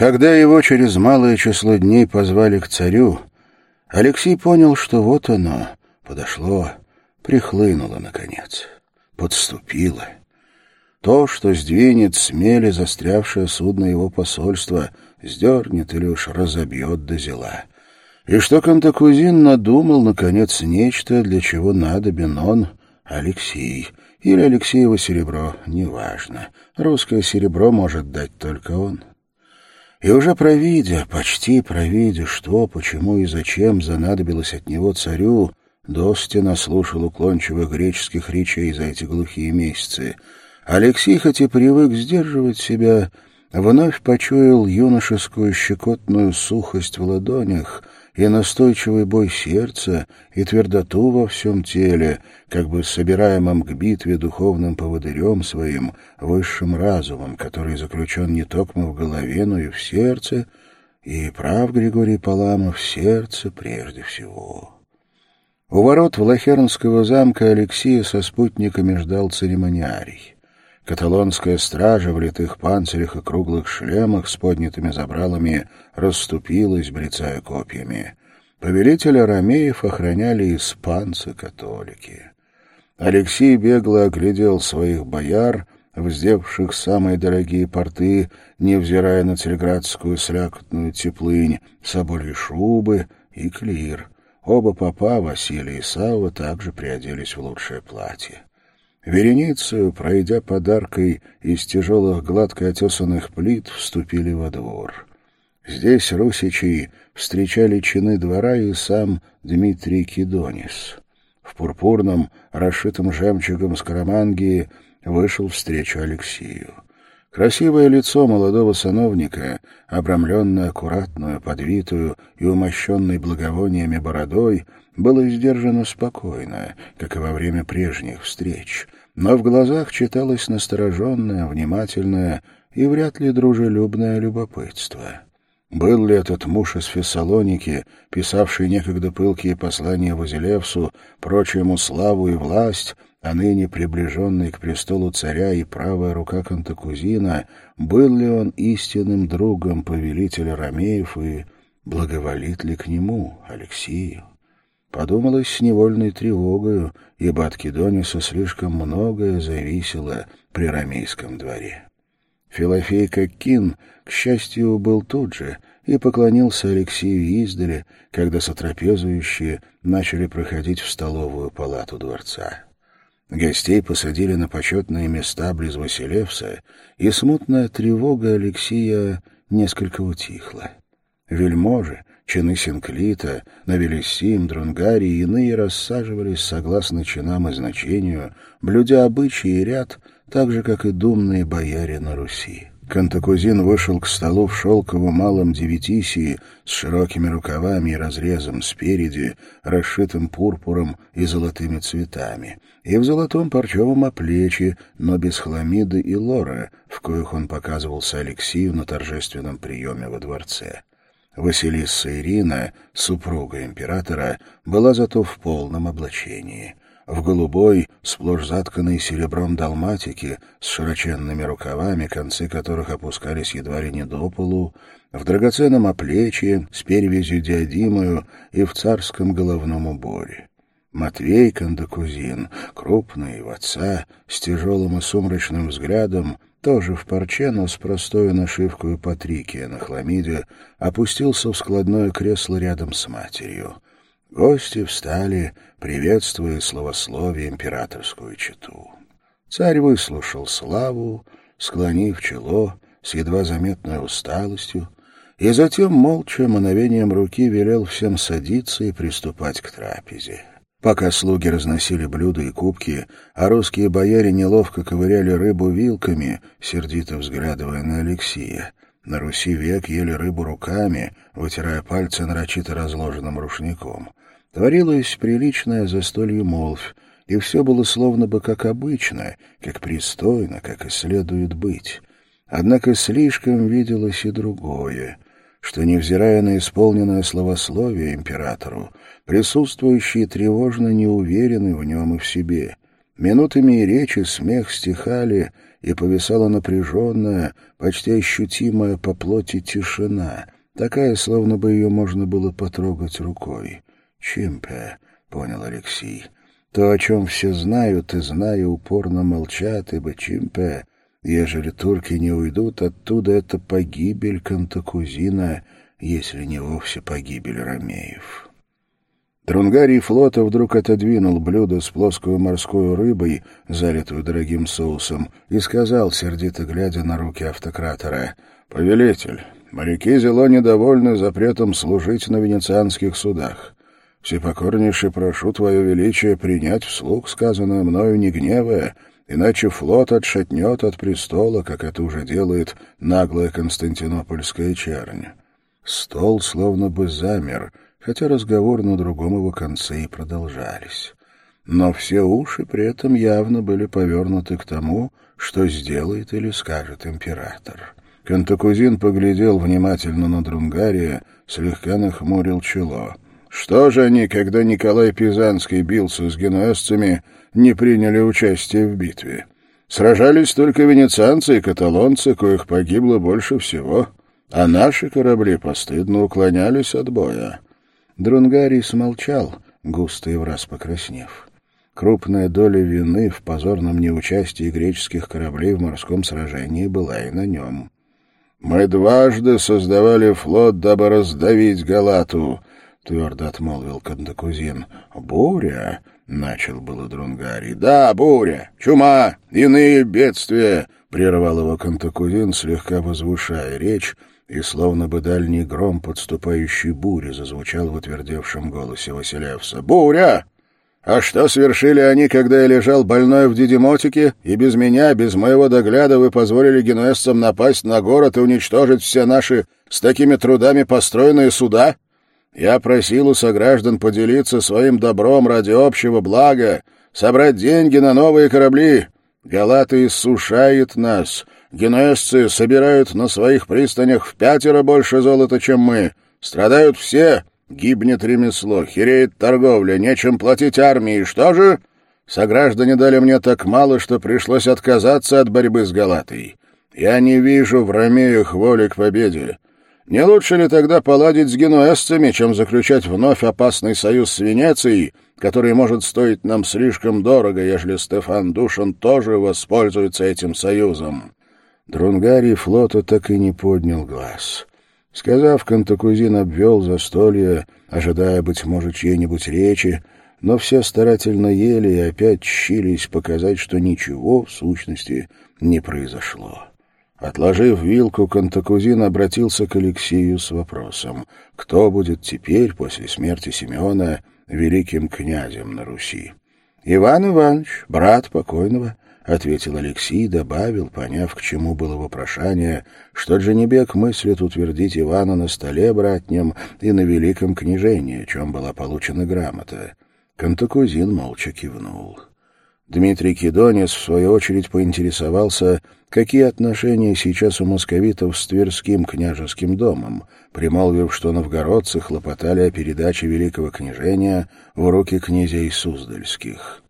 Когда его через малое число дней позвали к царю, Алексей понял, что вот оно, подошло, прихлынуло, наконец, подступило. То, что сдвинет смели застрявшее судно его посольства, сдернет или уж разобьет до зела. И что Кантакузин надумал, наконец, нечто, для чего надобен он, Алексей, или Алексеево серебро, неважно. Русское серебро может дать только он. И уже провидя, почти провидя, что, почему и зачем занадобилось от него царю, Дости наслушал уклончивых греческих речей за эти глухие месяцы. Алексей, хоть и привык сдерживать себя, вновь почуял юношескую щекотную сухость в ладонях — и настойчивый бой сердца, и твердоту во всем теле, как бы собираемым к битве духовным поводырем своим, высшим разумом, который заключен не только в голове, но и в сердце, и прав Григорий Паламов сердце прежде всего. У ворот Влахернского замка Алексея со спутниками ждал церемониарий. Каталонская стража в литых панцирях и круглых шлемах с поднятыми забралами расступилась, брецая копьями. Повелителя Ромеев охраняли испанцы-католики. Алексей бегло оглядел своих бояр, вздевших самые дорогие порты, невзирая на цареградскую слякотную теплынь, соболи шубы и клир. Оба папа, Василий и Савва, также приоделись в лучшее платье. Вереницу, пройдя подаркой из тяжелых гладко отесанных плит, вступили во двор. Здесь русичи встречали чины двора и сам Дмитрий Кидонис. В пурпурном, расшитом жемчугом скоромангии вышел встречу Алексею. Красивое лицо молодого сановника, обрамленное аккуратную, подвитую и умощенной благовониями бородой, было сдержано спокойно, как и во время прежних встреч, но в глазах читалось настороженное, внимательное и вряд ли дружелюбное любопытство. Был ли этот муж из Фессалоники, писавший некогда пылкие послания Вазилевсу, прочему славу и власть, а ныне приближенный к престолу царя и правая рука Кантакузина, был ли он истинным другом повелителя Ромеев и благоволит ли к нему, Алексею? Подумалось с невольной тревогою, ибо от Кедониса слишком многое зависело при ромейском дворе. Филофей Коккин, к счастью, был тут же и поклонился Алексею издали, когда сотрапезующие начали проходить в столовую палату дворца. Гостей посадили на почетные места близ Василевса, и смутная тревога Алексея несколько утихла. Вельможи, чины Синклита, Навелисим, Друнгари и иные рассаживались согласно чинам и значению, блюдя обычаи и ряд, так же, как и думные бояре на Руси. Кантакузин вышел к столу в шелковом малом девятисии с широкими рукавами и разрезом спереди, расшитым пурпуром и золотыми цветами, и в золотом парчевом оплече, но без хламиды и лора, в коих он показывался Алексею на торжественном приеме во дворце. Василиса Ирина, супруга императора, была зато в полном облачении. В голубой, сплошь затканной серебром далматике, с широченными рукавами, концы которых опускались едва ли не до полу, в драгоценном оплечье, с перевязью диадимою и в царском головном уборе. Матвей Кандакузин, крупный, в отца, с тяжелым и сумрачным взглядом, тоже в парче, но с простой нашивкой Патрикия на хламиде, опустился в складное кресло рядом с матерью. Гости встали, приветствуя словословие императорскую чету. Царь выслушал славу, склонив чело с едва заметной усталостью, и затем молча мановением руки велел всем садиться и приступать к трапезе. Пока слуги разносили блюда и кубки, а русские бояре неловко ковыряли рыбу вилками, сердито взглядывая на Алексея. На Руси век ели рыбу руками, вытирая пальцы нарочито разложенным рушником. Творилось приличное застолье молвь, и все было словно бы как обычно, как пристойно, как и следует быть. Однако слишком виделось и другое — что, невзирая на исполненное словословие императору, присутствующие тревожно не уверены в нем и в себе. Минутами и речи смех стихали, и повисала напряженная, почти ощутимая по плоти тишина, такая, словно бы ее можно было потрогать рукой. «Чимпе», — понял Алексей, — «то, о чем все знают и, зная, упорно молчат, ибо Чимпе, ежели турки не уйдут оттуда, это погибель Кантакузина, если не вовсе погибель Ромеев». Трунгарий флота вдруг отодвинул блюдо с плоскую морской рыбой, залитую дорогим соусом, и сказал, сердито глядя на руки автократора, «Повелитель, моряки зело недовольны запретом служить на венецианских судах. Всепокорнейше прошу Твое Величие принять вслух сказанное мною не гневая, иначе флот отшатнет от престола, как это уже делает наглая константинопольская чернь». Стол словно бы замер — хотя разговоры на другом его конце и продолжались. Но все уши при этом явно были повернуты к тому, что сделает или скажет император. Кантакузин поглядел внимательно на Друнгария, слегка нахмурил чело. Что же они, когда Николай Пизанский бился с генуэзцами, не приняли участие в битве? Сражались только венецианцы и каталонцы, коих погибло больше всего, а наши корабли постыдно уклонялись от боя. Друнгарий смолчал, густо и враз покраснев. Крупная доля вины в позорном неучастии греческих кораблей в морском сражении была и на нем. «Мы дважды создавали флот, дабы раздавить Галату», — твердо отмолвил Кандакузин. «Буря?» — начал было Друнгарий. «Да, буря, чума, иные бедствия», — прервал его Кантакузин, слегка возвышая речь, и словно бы дальний гром подступающей бури зазвучал в утвердевшем голосе Василевса. «Буря! А что свершили они, когда я лежал больной в Дидимотике, и без меня, без моего догляда вы позволили генуэзцам напасть на город и уничтожить все наши с такими трудами построенные суда? Я просил у сограждан поделиться своим добром ради общего блага, собрать деньги на новые корабли. Галата иссушает нас» Генуэзцы собирают на своих пристанях в пятеро больше золота, чем мы. Страдают все. Гибнет ремесло, хереет торговля, нечем платить армии. Что же? Сограждане дали мне так мало, что пришлось отказаться от борьбы с Галатой. Я не вижу в Ромеях воли к победе. Не лучше ли тогда поладить с генуэзцами, чем заключать вновь опасный союз с Венецией, который может стоить нам слишком дорого, ежели Стефан Душин тоже воспользуется этим союзом? Друнгарий флота так и не поднял глаз. Сказав, Кантакузин обвел застолье, ожидая, быть может, чьей-нибудь речи, но все старательно ели и опять чились показать, что ничего, в сущности, не произошло. Отложив вилку, Кантакузин обратился к Алексею с вопросом, кто будет теперь, после смерти Симеона, великим князем на Руси. Иван Иванович, брат покойного, — ответил Алексей добавил, поняв, к чему было вопрошание, что Джанибек мыслит утвердить Ивана на столе братнем и на великом княжении, чем была получена грамота. Кантакузин молча кивнул. Дмитрий Кедонис, в свою очередь, поинтересовался, какие отношения сейчас у московитов с Тверским княжеским домом, примолвив, что новгородцы хлопотали о передаче великого княжения в руки князей Суздальских.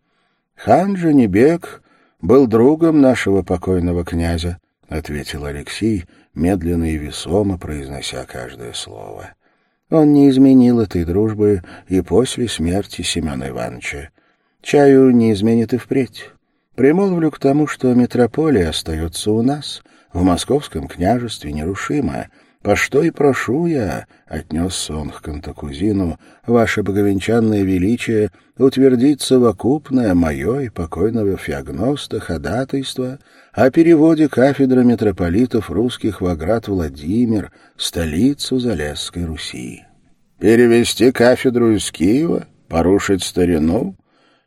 Хан Джанибек был другом нашего покойного князя», — ответил Алексей, медленно и весомо произнося каждое слово. Он не изменил этой дружбы и после смерти Семена Ивановича. Чаю не изменит и впредь. Примолвлю к тому, что метрополия остается у нас, в московском княжестве нерушимая, «По что и прошу я», — отнесся он к Кантакузину, «ваше боговенчанное величие утвердить совокупное мое и покойного феогноста ходатайство о переводе кафедры митрополитов русских в Аград Владимир, столицу Залесской Руси». «Перевести кафедру из Киева? Порушить старину?»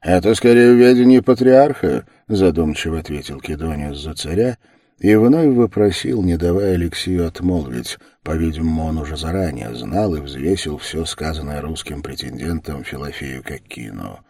«Это скорее ведение патриарха», — задумчиво ответил Кедониус за царя, — и вновь вопросил, не давая Алексею отмолвить. По-видимому, он уже заранее знал и взвесил все сказанное русским претендентом Филофею Коккину.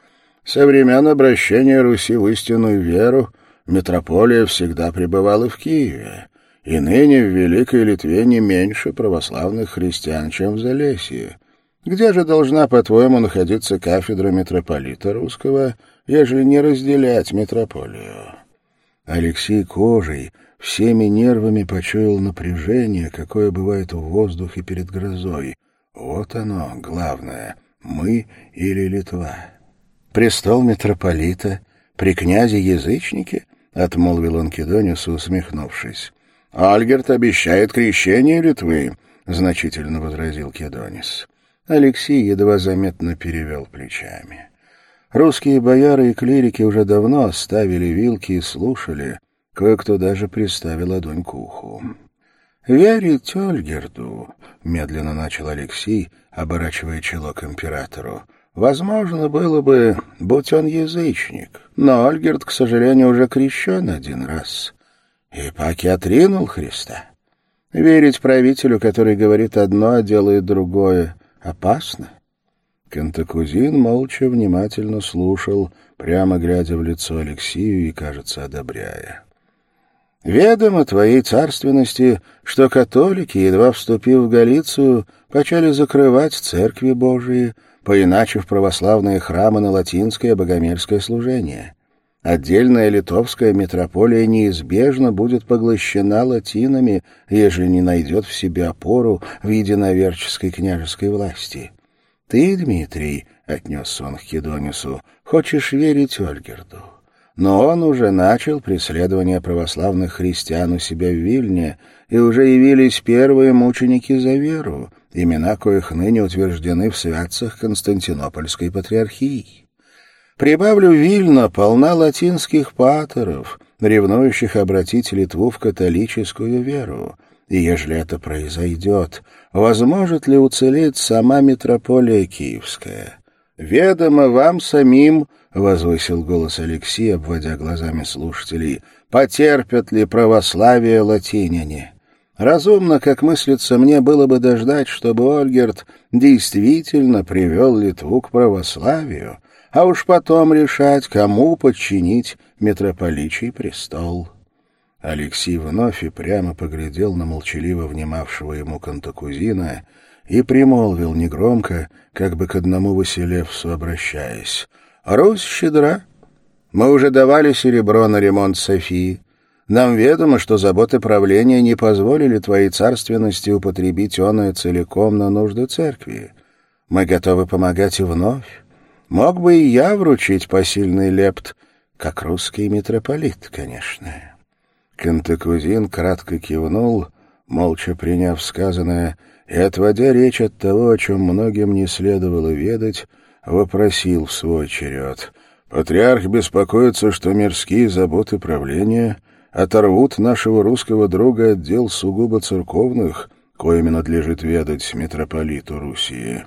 Со времен обращения Руси в истинную веру метрополия всегда пребывала в Киеве, и ныне в Великой Литве не меньше православных христиан, чем в Залесье. Где же должна, по-твоему, находиться кафедра митрополита русского, ежели не разделять метрополию? Алексей кожей, всеми нервами почуял напряжение, какое бывает в воздухе перед грозой. Вот оно, главное, мы или Литва. Престол митрополита при князе-язычнике, — отмолвил он Кедонису, усмехнувшись. — Альгерт обещает крещение Литвы, — значительно возразил Кедонис. Алексей едва заметно перевел плечами. Русские бояры и клирики уже давно оставили вилки и слушали, кое-кто даже приставил ладонь к уху. «Верить Ольгерду», — медленно начал Алексей, оборачивая чело к императору, — «возможно было бы, будь он язычник, но Ольгерд, к сожалению, уже крещен один раз, и паки отринул Христа. Верить правителю, который говорит одно, а делает другое, опасно. Кантакузин молча внимательно слушал, прямо глядя в лицо Алексею и, кажется, одобряя. «Ведомо твоей царственности, что католики, едва вступив в Галицию, почали закрывать церкви Божии, поиначив православные храмы на латинское богомерзкое служение. Отдельная литовская митрополия неизбежно будет поглощена латинами, ежели не найдет в себе опору в единоверческой княжеской власти». Ты, Дмитрий, — отнесся он к Кедонису, — хочешь верить Ольгерду. Но он уже начал преследование православных христиан у себя в Вильне, и уже явились первые мученики за веру, имена коих ныне утверждены в святцах Константинопольской патриархии. Прибавлю, Вильна полна латинских патеров, ревнующих обратить Литву в католическую веру, и ежели это произойдет, возможет ли уцелеть сама митрополия Киевская? «Ведомо вам самим», — возвысил голос Алексей, обводя глазами слушателей, «потерпят ли православие латиняне?» Разумно, как мыслится мне, было бы дождать, чтобы Ольгерт действительно привел Литву к православию, а уж потом решать, кому подчинить митрополичий престол. Алексей вновь и прямо поглядел на молчаливо внимавшего ему Кантакузина и примолвил негромко, как бы к одному Василевсу обращаясь. «Русь щедра. Мы уже давали серебро на ремонт Софии. Нам ведомо, что заботы правления не позволили твоей царственности употребить оное целиком на нужды церкви. Мы готовы помогать и вновь. Мог бы и я вручить посильный лепт, как русский митрополит, конечно». Кантакузин кратко кивнул, молча приняв сказанное, и, отводя речь от того, о чем многим не следовало ведать, вопросил в свой черед. «Патриарх беспокоится, что мирские заботы правления оторвут нашего русского друга от дел сугубо церковных, коими надлежит ведать митрополиту Руси».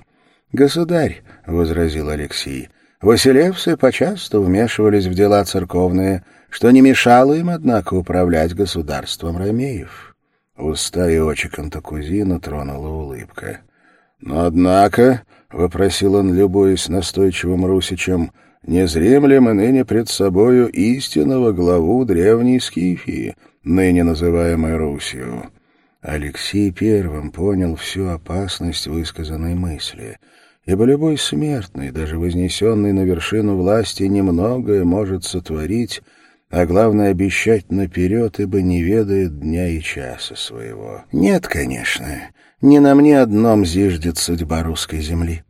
«Государь», — возразил Алексей, — «Василевсы почасту вмешивались в дела церковные, — что не мешало им, однако, управлять государством Ромеев. Уста и очи Кантакузина тронула улыбка. «Но, однако», — вопросил он, любуясь настойчивым русичем, — «не зрим ли мы ныне пред собою истинного главу древней Скифии, ныне называемой Русью?» Алексей первым понял всю опасность высказанной мысли, ибо любой смертный, даже вознесенный на вершину власти, немногое может сотворить, а главное — обещать наперед, ибо не ведает дня и часа своего. Нет, конечно, не на мне одном зиждет судьба русской земли.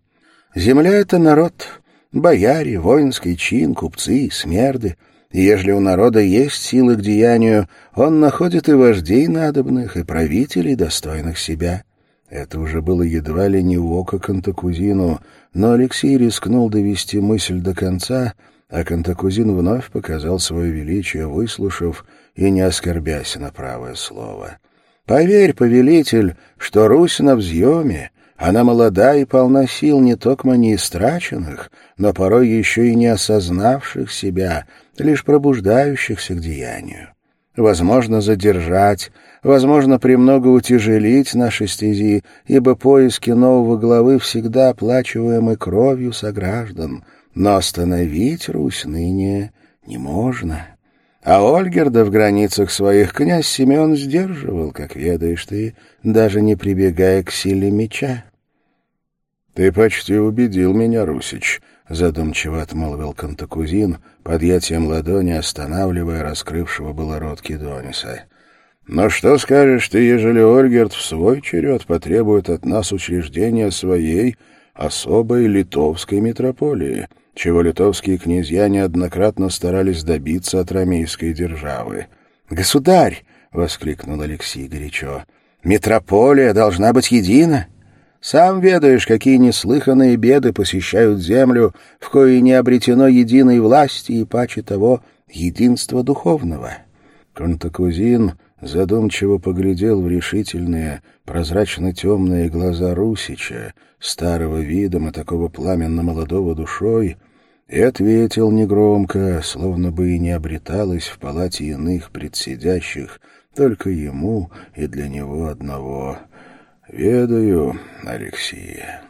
Земля — это народ, бояре, воинский чин, купцы, смерды. Ежели у народа есть силы к деянию, он находит и вождей надобных, и правителей, достойных себя. Это уже было едва ли не у ока Кантакузину, но Алексей рискнул довести мысль до конца — а Кантакузин вновь показал свое величие, выслушав и не оскорбясь на правое слово. «Поверь, повелитель, что Русь на взъеме, она молода и полна сил не только не истраченных, но порой еще и не осознавших себя, лишь пробуждающихся к деянию. Возможно, задержать, возможно, премного утяжелить наши стези, ибо поиски нового главы всегда оплачиваемы кровью сограждан» но остановить Русь ныне не можно. А Ольгерда в границах своих князь Семен сдерживал, как ведаешь ты, даже не прибегая к силе меча. — Ты почти убедил меня, Русич, —— задумчиво отмолвил Кантакузин, подъятием ладони останавливая раскрывшего было рот Кедониса. «Но что скажешь ты, ежели Ольгерт в свой черед потребует от нас учреждения своей особой литовской митрополии, чего литовские князья неоднократно старались добиться от ромейской державы?» «Государь!» — воскликнул Алексей горячо. «Митрополия должна быть едина!» Сам ведаешь, какие неслыханные беды посещают землю, в коей не обретено единой власти и, паче того, единства духовного. Контакузин задумчиво поглядел в решительные, прозрачно-темные глаза Русича, старого видом и такого пламенно-молодого душой, и ответил негромко, словно бы и не обреталось в палате иных предсидящих, только ему и для него одного — «Ведаю, Алексея».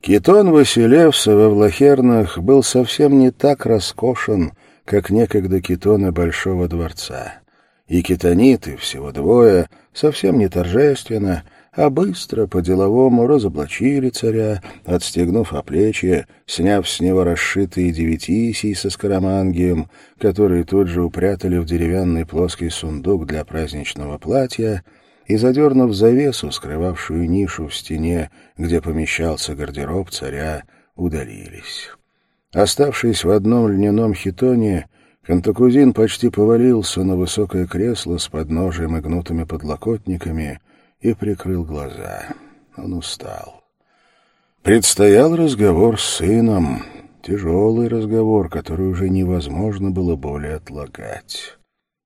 Китон Василевса во Влахернах был совсем не так роскошен, как некогда китоны Большого дворца. И китониты, всего двое, совсем не торжественно, а быстро, по-деловому, разоблачили царя, отстегнув оплечье, сняв с него расшитые девятисий со скоромангием, которые тут же упрятали в деревянный плоский сундук для праздничного платья — и, задернув завесу, скрывавшую нишу в стене, где помещался гардероб царя, удалились. Оставшись в одном льняном хитоне, Кантакузин почти повалился на высокое кресло с подножием и гнутыми подлокотниками и прикрыл глаза. Он устал. Предстоял разговор с сыном, тяжелый разговор, который уже невозможно было более отлагать.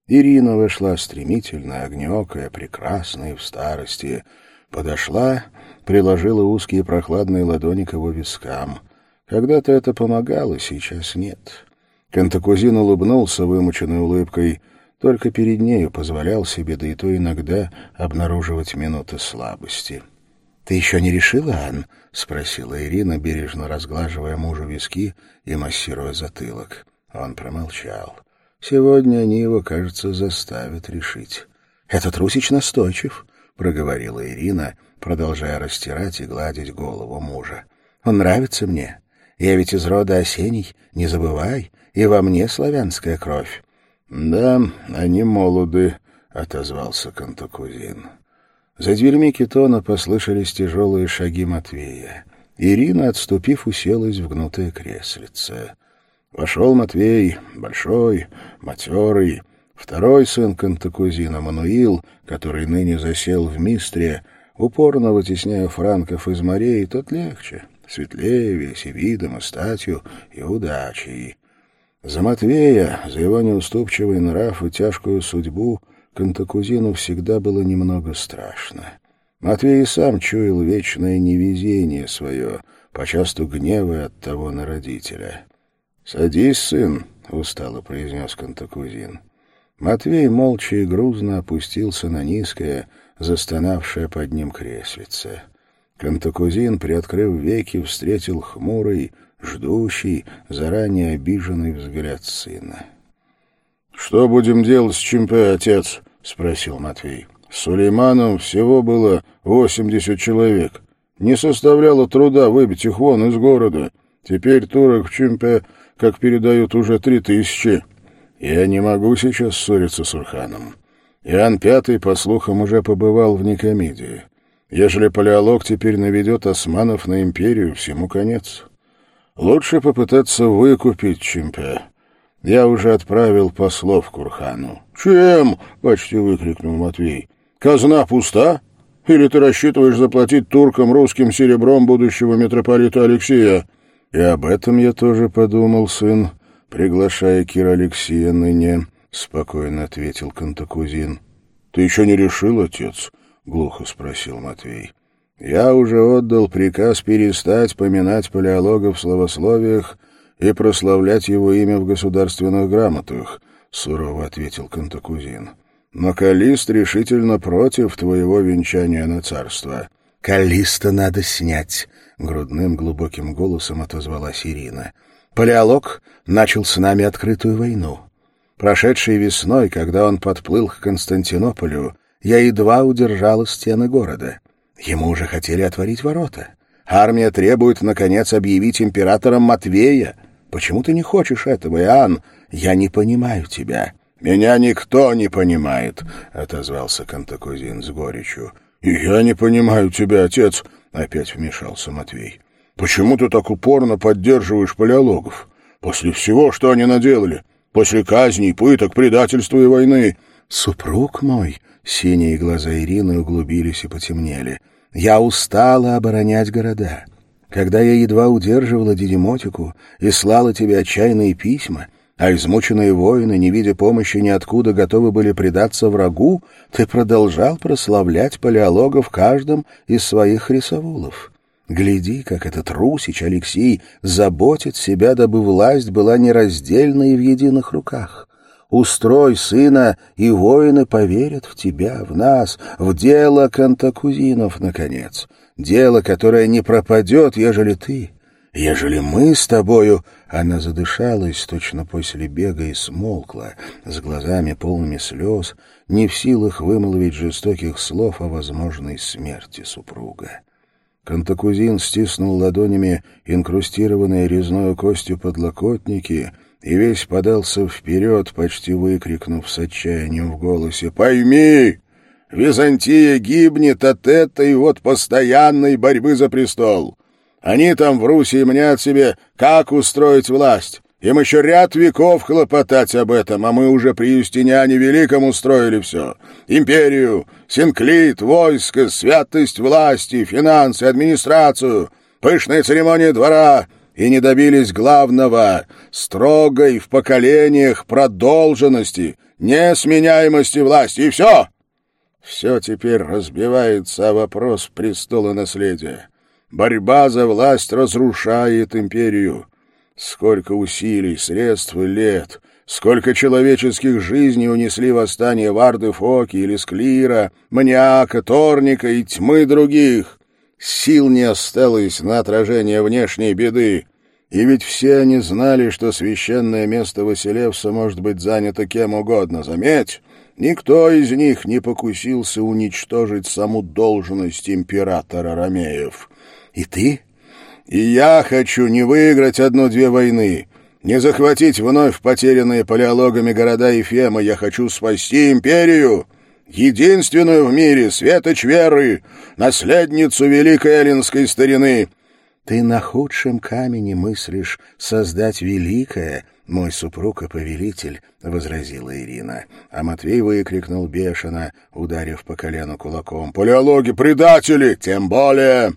Ирина вошла стремительно, огнекая, прекрасная в старости. Подошла, приложила узкие прохладные ладони к его вискам. Когда-то это помогало, сейчас нет. Кантакузин улыбнулся вымученной улыбкой, только перед нею позволял себе, да и то иногда, обнаруживать минуты слабости. — Ты еще не решила, Ан? — спросила Ирина, бережно разглаживая мужу виски и массируя затылок. Он промолчал. Сегодня они его, кажется, заставят решить. «Этот Русич настойчив», — проговорила Ирина, продолжая растирать и гладить голову мужа. «Он нравится мне. Я ведь из рода Осений, не забывай, и во мне славянская кровь». «Да, они молоды», — отозвался Кантакузин. За дверьми Китона послышались тяжелые шаги Матвея. Ирина, отступив, уселась в гнутое креслице. Вошел Матвей, большой, матерый, второй сын Кантакузина, Мануил, который ныне засел в Мистре, упорно вытесняя франков из морей, тот легче, светлее весь и видом, и статью, и удачей. За Матвея, за его неуступчивый нрав и тяжкую судьбу Кантакузину всегда было немного страшно. Матвей и сам чуял вечное невезение свое, почасту гневая от того на родителя. «Садись, сын», — устало произнес Кантакузин. Матвей молча и грузно опустился на низкое, застонавшее под ним креслице. Кантакузин, приоткрыв веки, встретил хмурый, ждущий, заранее обиженный взгляд сына. — Что будем делать с Чемпе, отец? — спросил Матвей. — С Сулейманом всего было восемьдесят человек. Не составляло труда выбить их вон из города. Теперь турок в Чемпе как передают, уже три тысячи. Я не могу сейчас ссориться с Урханом. Иоанн Пятый, по слухам, уже побывал в Никомидии. Ежели палеолог теперь наведет османов на империю, всему конец. Лучше попытаться выкупить Чемпе. Я уже отправил послов к Урхану. «Чем?» — почти выкрикнул Матвей. «Казна пуста? Или ты рассчитываешь заплатить туркам русским серебром будущего митрополита Алексея?» «И об этом я тоже подумал, сын, приглашая Кира Алексея ныне», — спокойно ответил Кантакузин. «Ты еще не решил, отец?» — глухо спросил Матвей. «Я уже отдал приказ перестать поминать палеолога в словословиях и прославлять его имя в государственных грамотах», — сурово ответил Кантакузин. «Но Калист решительно против твоего венчания на царство». «Калиста надо снять», — грудным глубоким голосом отозвалась Ирина. «Палеолог начал с нами открытую войну. Прошедшей весной, когда он подплыл к Константинополю, я едва удержала стены города. Ему уже хотели отворить ворота. Армия требует, наконец, объявить императором Матвея. Почему ты не хочешь этого, Иоанн? Я не понимаю тебя». «Меня никто не понимает», — отозвался Кантакузин с горечью. «И я не понимаю тебя, отец», — опять вмешался Матвей. «Почему ты так упорно поддерживаешь палеологов? После всего, что они наделали, после казней, пыток, предательства и войны». «Супруг мой», — синие глаза Ирины углубились и потемнели, — «я устала оборонять города». Когда я едва удерживала Дидимотику и слала тебе отчаянные письма, а измученные воины, не видя помощи ниоткуда, готовы были предаться врагу, ты продолжал прославлять палеолога каждом из своих рисовулов. Гляди, как этот Русич Алексей заботит себя, дабы власть была нераздельна и в единых руках. Устрой сына, и воины поверят в тебя, в нас, в дело Кантакузинов, наконец. Дело, которое не пропадет, ежели ты, ежели мы с тобою она задышалась точно после бега и смолкла, с глазами полными слез, не в силах вымолвить жестоких слов о возможной смерти супруга. Кантакузин стиснул ладонями инкрустированные резной костью подлокотники и весь подался вперед, почти выкрикнув с отчаянием в голосе «Пойми! Византия гибнет от этой вот постоянной борьбы за престол!» Они там в Руси мнят себе, как устроить власть. Им еще ряд веков хлопотать об этом, а мы уже при Юстиниане Великом устроили все. Империю, синклит, войско, святость власти, финансы, администрацию, пышные церемонии двора и не добились главного — строгой в поколениях продолженности, несменяемости власти, и все. Все теперь разбивается вопрос престола наследия. Борьба за власть разрушает империю. Сколько усилий, средств и лет, сколько человеческих жизней унесли восстание Варды Фоки или Склира, Маниака, Торника и тьмы других. Сил не осталось на отражение внешней беды. И ведь все они знали, что священное место Василевса может быть занято кем угодно. Заметь, никто из них не покусился уничтожить саму должность императора Ромеев. И ты? И я хочу не выиграть одну-две войны, не захватить вновь потерянные палеологами города Ефема. Я хочу спасти империю, единственную в мире, светоч веры, наследницу великой эллинской старины. Ты на худшем камне мыслишь создать великое, мой супруг и повелитель, — возразила Ирина. А Матвей выкрикнул бешено, ударив по колену кулаком. — Палеологи предатели! Тем более!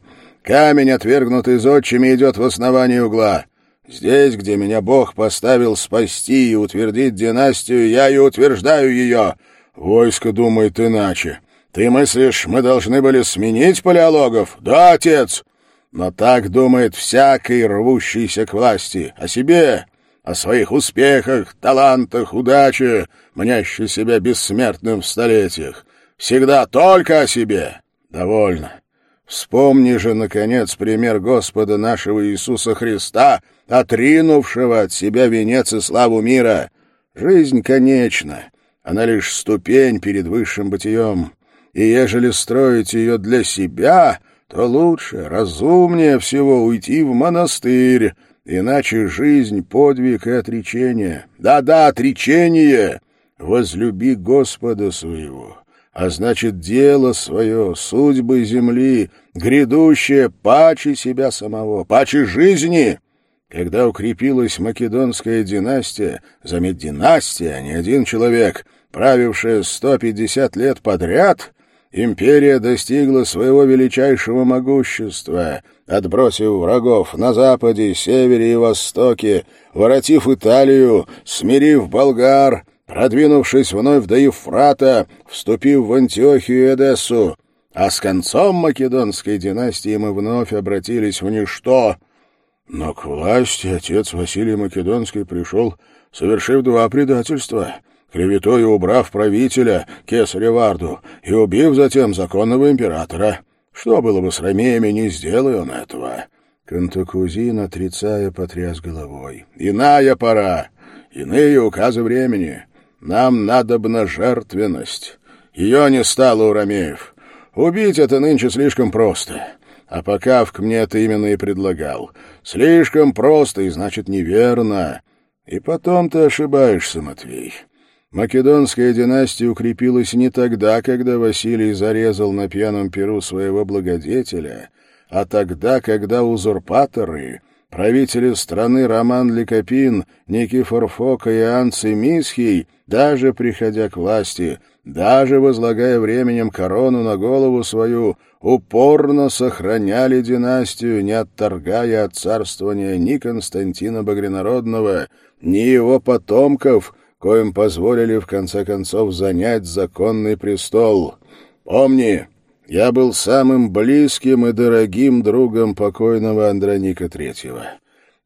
Камень, отвергнутый зодчими, идет в основании угла. Здесь, где меня Бог поставил спасти и утвердить династию, я и утверждаю ее. Войско думает иначе. Ты мыслишь, мы должны были сменить палеологов? Да, отец. Но так думает всякий, рвущийся к власти. О себе, о своих успехах, талантах, удаче, мнящий себя бессмертным в столетиях. Всегда только о себе. Довольно. Вспомни же, наконец, пример Господа нашего Иисуса Христа, отринувшего от себя венец и славу мира. Жизнь конечна, она лишь ступень перед высшим бытием. И ежели строить ее для себя, то лучше, разумнее всего уйти в монастырь, иначе жизнь — подвиг и отречение. Да-да, отречение! Возлюби Господа своего, а значит, дело свое, судьбы земли, грядущее паче себя самого, паче жизни. Когда укрепилась македонская династия, заметь, династия, а не один человек, правившая 150 лет подряд, империя достигла своего величайшего могущества, отбросив врагов на западе, севере и востоке, воротив Италию, смирив болгар — продвинувшись вновь до Евфрата, вступив в Антиохию и Эдессу, а с концом македонской династии мы вновь обратились в ничто. Но к власти отец Василий Македонский пришел, совершив два предательства — клеветой убрав правителя, кесаря Варду, и убив затем законного императора. Что было бы с Ромеями, не сделай он этого. Кантакузин, отрицая, потряс головой. «Иная пора, иные указы времени. Нам надобна жертвенность. Ее не стало у Ромеев. Убить это нынче слишком просто. А Покавк мне это именно и предлагал. Слишком просто и, значит, неверно. И потом ты ошибаешься, Матвей. Македонская династия укрепилась не тогда, когда Василий зарезал на пьяном перу своего благодетеля, а тогда, когда узурпаторы, правители страны Роман Ликопин, Никифор Фока и Анций Мисхий, даже приходя к власти, даже возлагая временем корону на голову свою, упорно сохраняли династию, не отторгая от царствования ни Константина Багринародного, ни его потомков — коим позволили в конце концов занять законный престол. Помни, я был самым близким и дорогим другом покойного Андроника Третьего.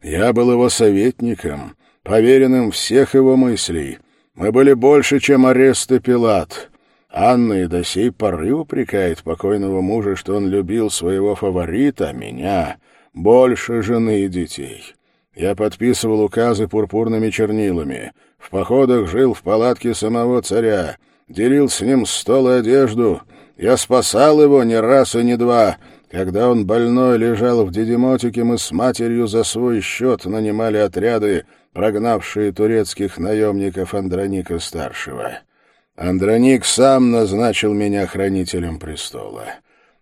Я был его советником, поверенным всех его мыслей. Мы были больше, чем арест и Пилат. Анна и до сей поры упрекает покойного мужа, что он любил своего фаворита, меня, больше жены и детей. Я подписывал указы пурпурными чернилами, в походах жил в палатке самого царя, делил с ним стол и одежду. Я спасал его не раз и не два. Когда он больной лежал в Дедемотике, мы с матерью за свой счет нанимали отряды, прогнавшие турецких наемников Андроника-старшего. Андроник сам назначил меня хранителем престола.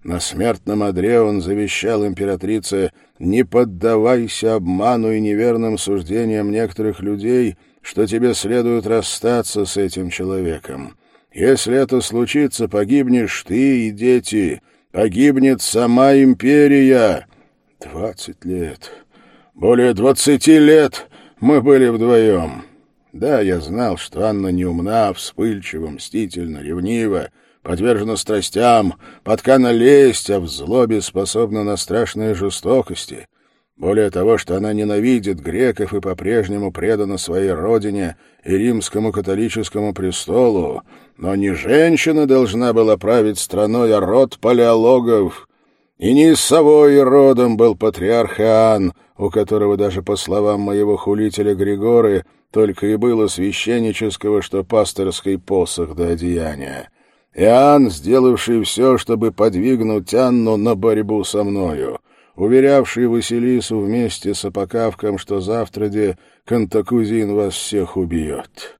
На смертном одре он завещал императрице «Не поддавайся обману и неверным суждениям некоторых людей», что тебе следует расстаться с этим человеком. Если это случится, погибнешь ты и дети, погибнет сама империя. Двадцать лет, более двадцати лет мы были вдвоем. Да, я знал, что Анна неумна, вспыльчива, мстительна, ревнива, подвержена страстям, подкана лесть, а в злобе способна на страшные жестокости — более того, что она ненавидит греков и по-прежнему предана своей родине и римскому католическому престолу, но не женщина должна была править страной, а род палеологов. И не из совой родом был патриарх Иоанн, у которого даже, по словам моего хулителя Григоры, только и было священнического, что пасторский посох до одеяния. Иоанн, сделавший все, чтобы подвигнуть Анну на борьбу со мною уверявший Василису вместе с Апокавком, что завтра де Кантакузин вас всех убьет.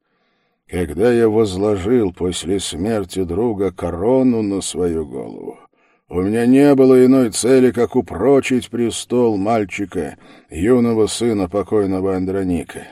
Когда я возложил после смерти друга корону на свою голову, у меня не было иной цели, как упрочить престол мальчика, юного сына покойного Андроника.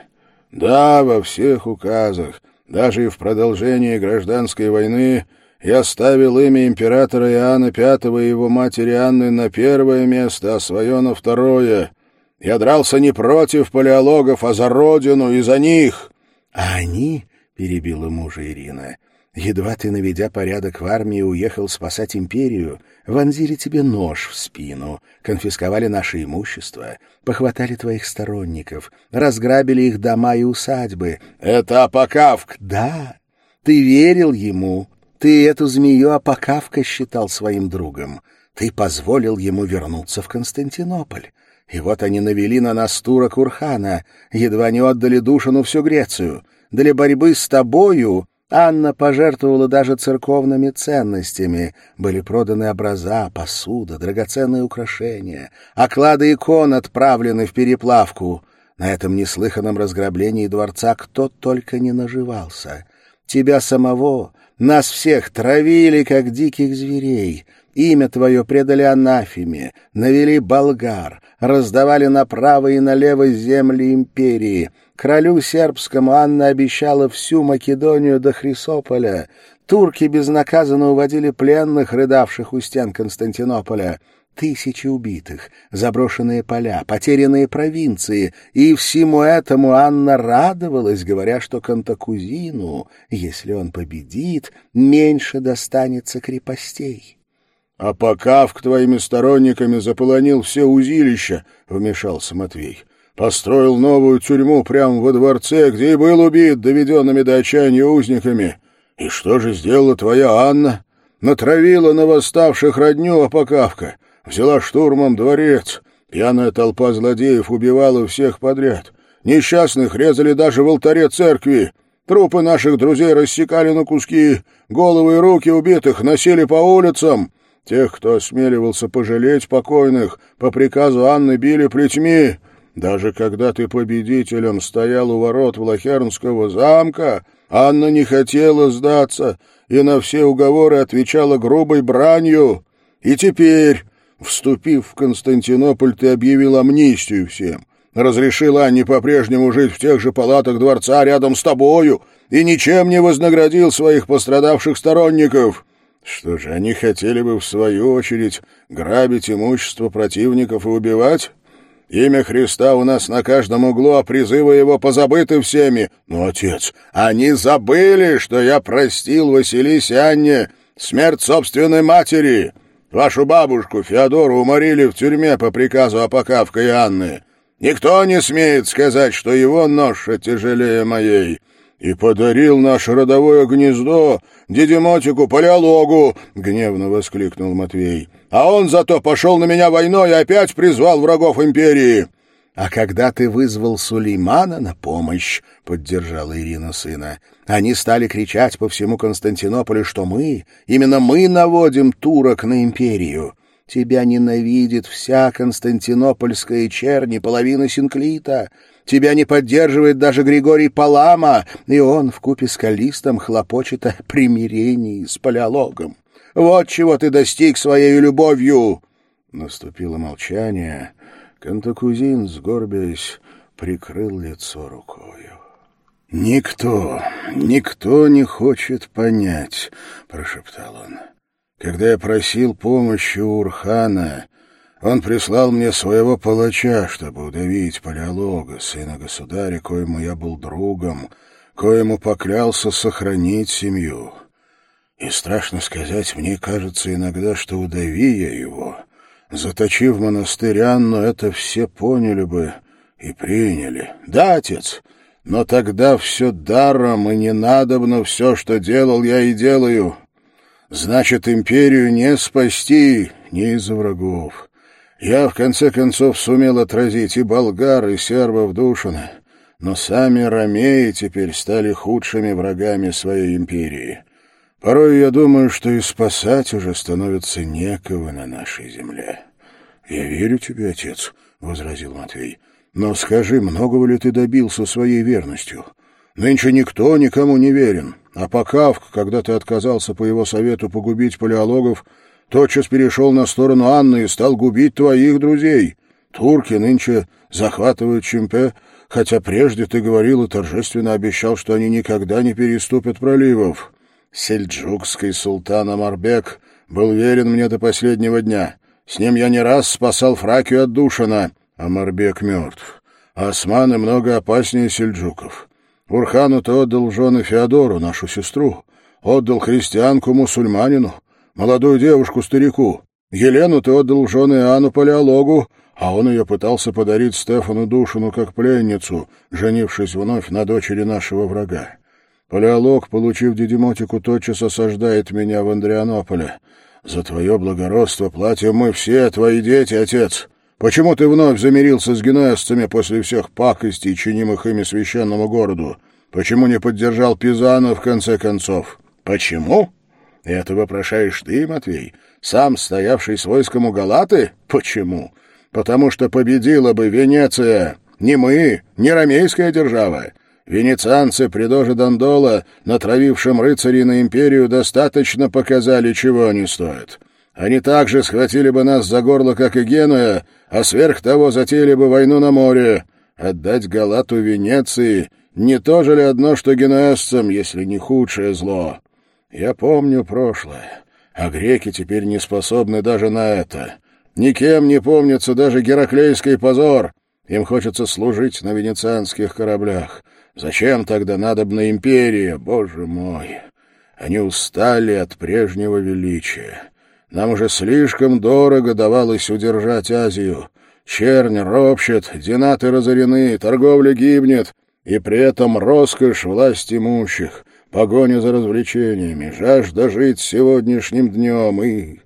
Да, во всех указах, даже и в продолжении гражданской войны, я ставил имя императора Иоанна V и его матери Анны на первое место, а свое на второе. Я дрался не против палеологов, а за родину и за них. — А они, — перебила мужа Ирина, — едва ты, наведя порядок в армии, уехал спасать империю, вонзили тебе нож в спину, конфисковали наше имущество, похватали твоих сторонников, разграбили их дома и усадьбы. — Это Апокавк! — Да, ты верил ему, ты эту змею Апокавка считал своим другом. Ты позволил ему вернуться в Константинополь. И вот они навели на нас тура Курхана, едва не отдали Душину всю Грецию. Для борьбы с тобою Анна пожертвовала даже церковными ценностями. Были проданы образа, посуда, драгоценные украшения. Оклады икон отправлены в переплавку. На этом неслыханном разграблении дворца кто только не наживался. Тебя самого нас всех травили, как диких зверей. Имя твое предали анафеме, навели болгар, раздавали направо и налево земли империи. Королю сербскому Анна обещала всю Македонию до Хрисополя. Турки безнаказанно уводили пленных, рыдавших у стен Константинополя тысячи убитых, заброшенные поля, потерянные провинции, и всему этому Анна радовалась, говоря, что Кантакузину, если он победит, меньше достанется крепостей. — А пока в твоими сторонниками заполонил все узилища, — вмешался Матвей, — построил новую тюрьму прямо во дворце, где и был убит доведенными до отчаяния узниками. И что же сделала твоя Анна? Натравила на восставших родню Апокавка — Взяла штурмом дворец. Пьяная толпа злодеев убивала всех подряд. Несчастных резали даже в алтаре церкви. Трупы наших друзей рассекали на куски. Головы и руки убитых носили по улицам. Тех, кто осмеливался пожалеть покойных, по приказу Анны били плетьми. Даже когда ты победителем стоял у ворот Влахернского замка, Анна не хотела сдаться и на все уговоры отвечала грубой бранью. И теперь, вступив в Константинополь, ты объявил амнистию всем, разрешил Анне по-прежнему жить в тех же палатах дворца рядом с тобою и ничем не вознаградил своих пострадавших сторонников. Что же, они хотели бы, в свою очередь, грабить имущество противников и убивать? Имя Христа у нас на каждом углу, а призывы его позабыты всеми. Но, отец, они забыли, что я простил Василисе Анне смерть собственной матери. Вашу бабушку Феодору уморили в тюрьме по приказу Апокавка и Анны. Никто не смеет сказать, что его ноша тяжелее моей. И подарил наше родовое гнездо дедемотику палеологу, — гневно воскликнул Матвей. А он зато пошел на меня войной и опять призвал врагов империи. — А когда ты вызвал Сулеймана на помощь, — поддержала Ирина сына, — они стали кричать по всему Константинополю, что мы, именно мы наводим турок на империю. Тебя ненавидит вся константинопольская черни, половина синклита. Тебя не поддерживает даже Григорий Палама, и он вкупе с Калистом хлопочет о примирении с палеологом. Вот чего ты достиг своей любовью!» Наступило молчание. Кантакузин, сгорбясь, прикрыл лицо рукою. «Никто, никто не хочет понять», — прошептал он. Когда я просил помощи у Урхана, он прислал мне своего палача, чтобы удавить палеолога, сына государя, коему я был другом, коему поклялся сохранить семью. И страшно сказать, мне кажется иногда, что удави я его, заточив монастырь Анну, это все поняли бы и приняли. Да, отец, но тогда все даром, и не надобно все, что делал я и делаю. Значит, империю не спасти ни из-за врагов. Я, в конце концов, сумел отразить и болгар, и сербов Душина, но сами ромеи теперь стали худшими врагами своей империи. Порой я думаю, что и спасать уже становится некого на нашей земле. — Я верю тебе, отец, — возразил Матвей. — Но скажи, многого ли ты добился своей верностью? Нынче никто никому не верен. А Покавк, когда ты отказался по его совету погубить палеологов, тотчас перешел на сторону Анны и стал губить твоих друзей. Турки нынче захватывают Чемпе, хотя прежде ты говорил и торжественно обещал, что они никогда не переступят проливов. Сельджукский султан Амарбек был верен мне до последнего дня. С ним я не раз спасал Фракию от Душана. Амарбек мертв. османы много опаснее сельджуков. Урхану ты отдал жены Феодору, нашу сестру. Отдал христианку-мусульманину, молодую девушку-старику. Елену ты отдал жены Иоанну Палеологу, а он ее пытался подарить Стефану Душину как пленницу, женившись вновь на дочери нашего врага. Палеолог, получив дидимотику, тотчас осаждает меня в Андрианополе. За твое благородство платим мы все, твои дети, отец. Почему ты вновь замирился с генуэзцами после всех пакостей, чинимых ими священному городу? Почему не поддержал Пизана в конце концов? Почему? Это вопрошаешь ты, Матвей, сам стоявший с войском у Галаты? Почему? Потому что победила бы Венеция. Не мы, не ромейская держава. Венецианцы при доже Дондола, натравившим рыцарей на империю, достаточно показали, чего они стоят. Они также схватили бы нас за горло, как и Генуя, а сверх того затеяли бы войну на море. Отдать Галату Венеции не то же ли одно, что генуэзцам, если не худшее зло? Я помню прошлое, а греки теперь не способны даже на это. Никем не помнится даже гераклейский позор. Им хочется служить на венецианских кораблях. Зачем тогда надобна империя, боже мой? Они устали от прежнего величия. Нам уже слишком дорого давалось удержать Азию. Чернь ропщет, динаты разорены, торговля гибнет, и при этом роскошь власть имущих, погоня за развлечениями, жажда жить сегодняшним днем и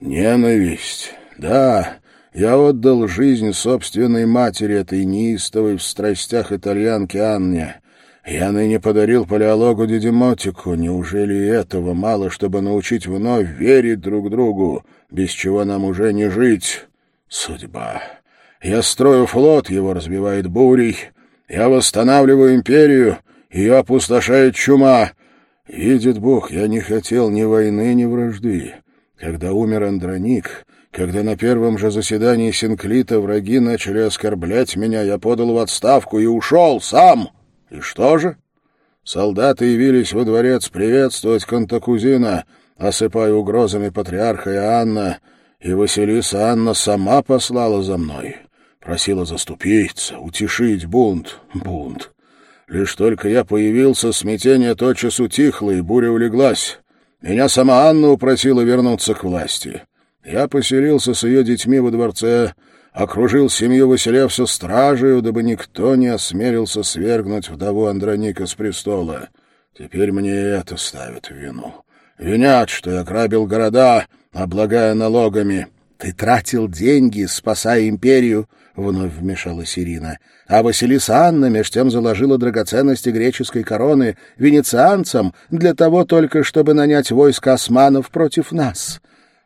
ненависть. Да, я отдал жизнь собственной матери этой неистовой в страстях итальянки Анне. Я ныне подарил палеологу Дидимотику. Неужели этого мало, чтобы научить вновь верить друг другу? без чего нам уже не жить. Судьба. Я строю флот, его разбивает бурей. Я восстанавливаю империю, ее опустошает чума. Видит Бог, я не хотел ни войны, ни вражды. Когда умер Андроник, когда на первом же заседании Синклита враги начали оскорблять меня, я подал в отставку и ушел сам. И что же? Солдаты явились во дворец приветствовать Кантакузина, осыпая угрозами патриарха Иоанна, и Василиса Анна сама послала за мной. Просила заступиться, утешить бунт. Бунт. Лишь только я появился, смятение тотчас утихло, и буря улеглась. Меня сама Анна упросила вернуться к власти. Я поселился с ее детьми во дворце, окружил семью Василевса стражею, дабы никто не осмелился свергнуть вдову Андроника с престола. Теперь мне это ставят в вину. Винят, что я грабил города, облагая налогами. Ты тратил деньги, спасая империю, — вновь вмешалась Ирина. А Василиса Анна меж тем заложила драгоценности греческой короны венецианцам для того только, чтобы нанять войско османов против нас.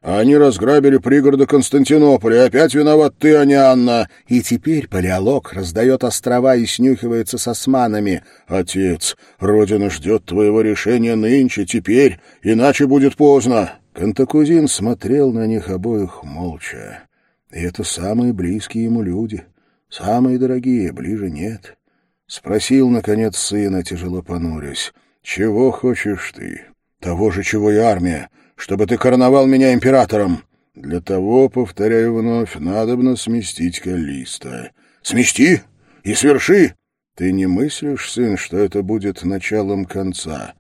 Они разграбили пригороды Константинополя, опять виноват ты, а не Анна. И теперь Палеолог раздает острова и снюхивается с османами. Отец, родина ждет твоего решения нынче, теперь, иначе будет поздно. Кантакузин смотрел на них обоих молча. И это самые близкие ему люди, самые дорогие, ближе нет. Спросил, наконец, сына, тяжело понурясь, «Чего хочешь ты? Того же, чего и армия, чтобы ты короновал меня императором. Для того, повторяю вновь, надобно сместить Калиста. Смести и сверши! Ты не мыслишь, сын, что это будет началом конца?»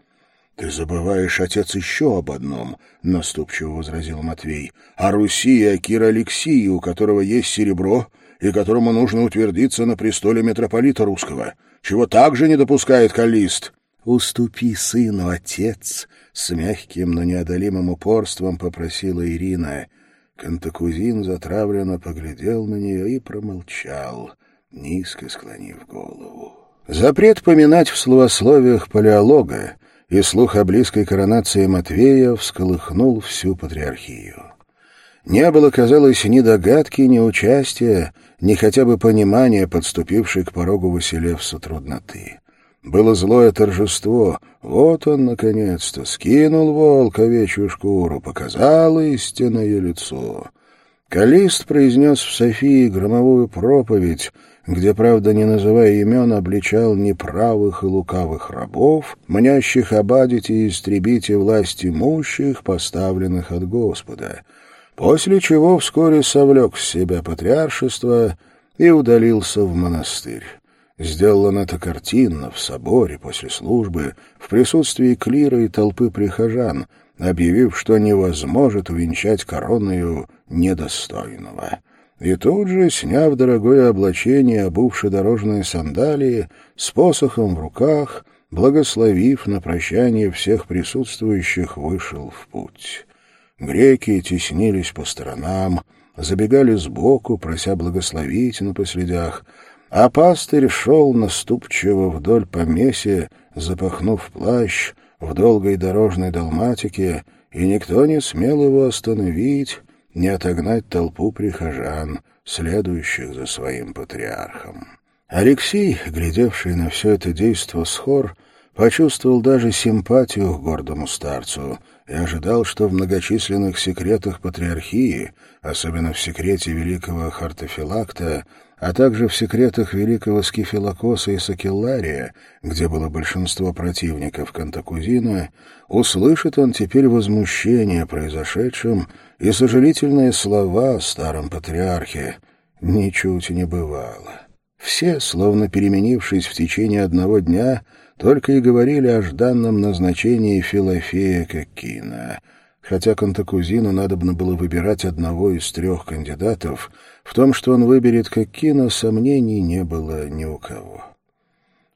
«Ты забываешь, отец, еще об одном», — наступчиво возразил Матвей. «О Руси и о Кир Алексии, у которого есть серебро, и которому нужно утвердиться на престоле митрополита русского, чего также не допускает Калист». «Уступи сыну, отец», — с мягким, но неодолимым упорством попросила Ирина. Кантакузин затравленно поглядел на нее и промолчал, низко склонив голову. Запрет поминать в словословиях палеолога и слух о близкой коронации Матвея всколыхнул всю патриархию. Не было, казалось, ни догадки, ни участия, ни хотя бы понимания подступившей к порогу Василевса трудноты. Было злое торжество. Вот он, наконец-то, скинул волк овечью шкуру, показал истинное лицо. Калист произнес в Софии громовую проповедь, где, правда, не называя имен, обличал неправых и лукавых рабов, мнящих обадить и истребить и власть имущих, поставленных от Господа, после чего вскоре совлек с себя патриаршество и удалился в монастырь. Сделал он это картинно, в соборе, после службы, в присутствии клира и толпы прихожан, объявив, что невозможно увенчать короною недостойного и тут же, сняв дорогое облачение, обувши дорожные сандалии, с посохом в руках, благословив на прощание всех присутствующих, вышел в путь. Греки теснились по сторонам, забегали сбоку, прося благословить на последях, а пастырь шел наступчиво вдоль помесья, запахнув плащ в долгой дорожной долматике, и никто не смел его остановить, не отогнать толпу прихожан, следующих за своим патриархом. Алексей, глядевший на все это действо с хор, почувствовал даже симпатию к гордому старцу и ожидал, что в многочисленных секретах патриархии, особенно в секрете великого Хартофилакта, а также в секретах великого Скифилокоса и Сакеллария, где было большинство противников Кантакузина, услышит он теперь возмущение произошедшим и сожалительные слова о старом патриархе. Ничуть не бывало. Все, словно переменившись в течение одного дня, только и говорили о жданном назначении Филофея Коккина — Хотя Кантакузину надобно было выбирать одного из трех кандидатов, в том, что он выберет Коккина, сомнений не было ни у кого.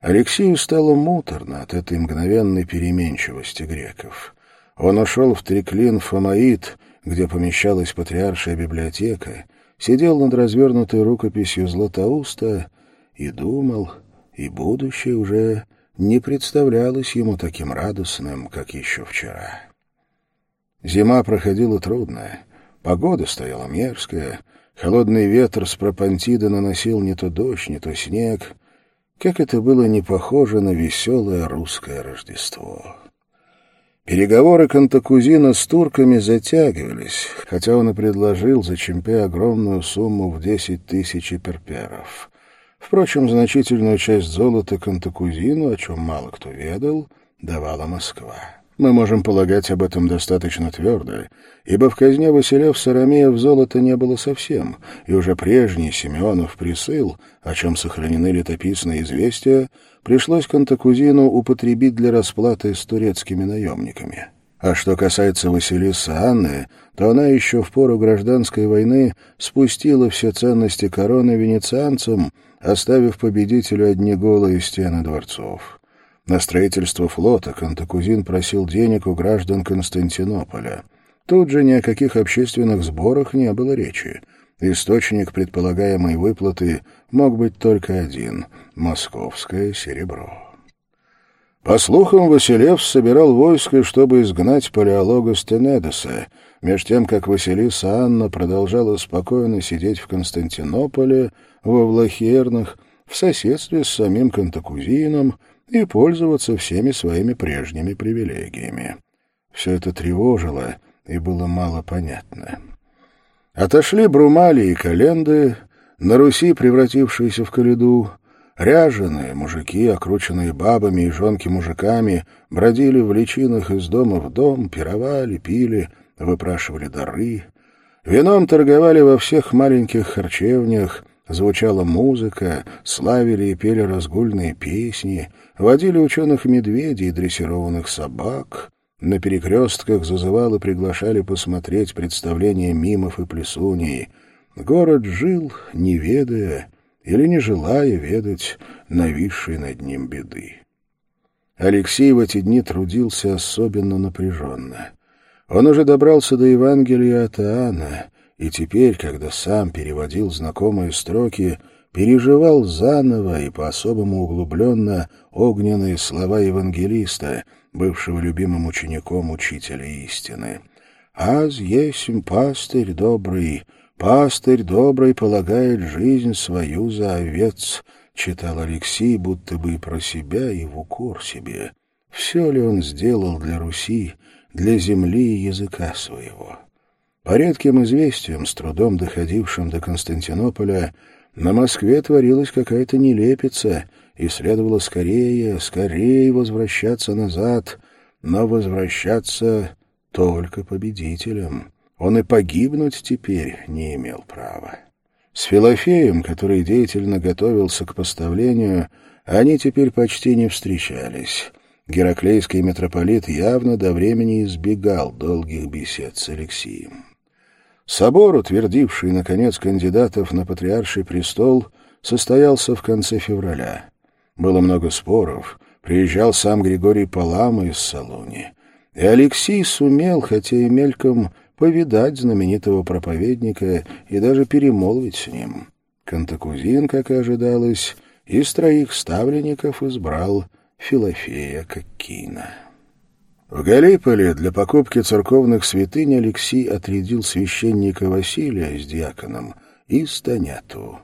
Алексею стало муторно от этой мгновенной переменчивости греков. Он ушел в Триклин Фомаид, где помещалась патриаршая библиотека, сидел над развернутой рукописью Златоуста и думал, и будущее уже не представлялось ему таким радостным, как еще вчера. Зима проходила трудная. Погода стояла мерзкая, холодный ветер с пропантида наносил не то дождь, не то снег. Как это было не похоже на веселое русское Рождество. Переговоры Кантакузина с турками затягивались, хотя он и предложил за Чемпе огромную сумму в десять тысяч перперов. Впрочем, значительную часть золота Кантакузину, о чем мало кто ведал, давала Москва. Мы можем полагать об этом достаточно твердо, ибо в казне Василев Сарамеев золота не было совсем, и уже прежний Семенов присыл, о чем сохранены летописные известия, пришлось Кантакузину употребить для расплаты с турецкими наемниками. А что касается Василисы Анны, то она еще в пору гражданской войны спустила все ценности короны венецианцам, оставив победителю одни голые стены дворцов. На строительство флота Кантакузин просил денег у граждан Константинополя. Тут же ни о каких общественных сборах не было речи. Источник предполагаемой выплаты мог быть только один — московское серебро. По слухам, Василев собирал войско, чтобы изгнать палеолога Стенедоса, меж тем, как Василиса Анна продолжала спокойно сидеть в Константинополе, во Влахернах, в соседстве с самим Кантакузином, и пользоваться всеми своими прежними привилегиями. Все это тревожило и было мало понятно. Отошли Брумали и Календы, на Руси, превратившиеся в Каледу, ряженые мужики, окрученные бабами и жонки мужиками, бродили в личинах из дома в дом, пировали, пили, выпрашивали дары. Вином торговали во всех маленьких харчевнях, звучала музыка, славили и пели разгульные песни, водили ученых медведей и дрессированных собак, на перекрестках зазывал и приглашали посмотреть представления мимов и плесуней. Город жил, не ведая или не желая ведать нависшей над ним беды. Алексей в эти дни трудился особенно напряженно. Он уже добрался до Евангелия от Иоанна, и теперь, когда сам переводил знакомые строки, переживал заново и по-особому углубленно огненные слова евангелиста, бывшего любимым учеником учителя истины. «Аз есмь пастырь добрый, пастырь добрый полагает жизнь свою за овец», — читал Алексей, будто бы и про себя, и в укор себе. Все ли он сделал для Руси, для земли и языка своего? По редким известиям, с трудом доходившим до Константинополя, на Москве творилась какая-то нелепица, и следовало скорее, скорее возвращаться назад, но возвращаться только победителем. Он и погибнуть теперь не имел права. С Филофеем, который деятельно готовился к поставлению, они теперь почти не встречались. Гераклейский митрополит явно до времени избегал долгих бесед с Алексием. Собор, утвердивший, наконец, кандидатов на патриарший престол, состоялся в конце февраля. Было много споров. Приезжал сам Григорий Палама из Салуни. И Алексей сумел, хотя и мельком, повидать знаменитого проповедника и даже перемолвить с ним. Кантакузин, как и ожидалось, из троих ставленников избрал Филофея Коккина. В Галиполе для покупки церковных святынь Алексей отрядил священника Василия с диаконом и Станяту.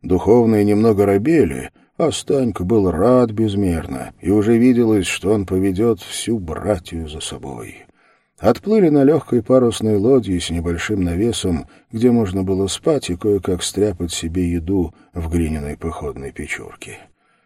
Духовные немного робели, а Станька был рад безмерно, и уже виделось, что он поведет всю братью за собой. Отплыли на легкой парусной лодье с небольшим навесом, где можно было спать и кое-как стряпать себе еду в глиняной походной печурке.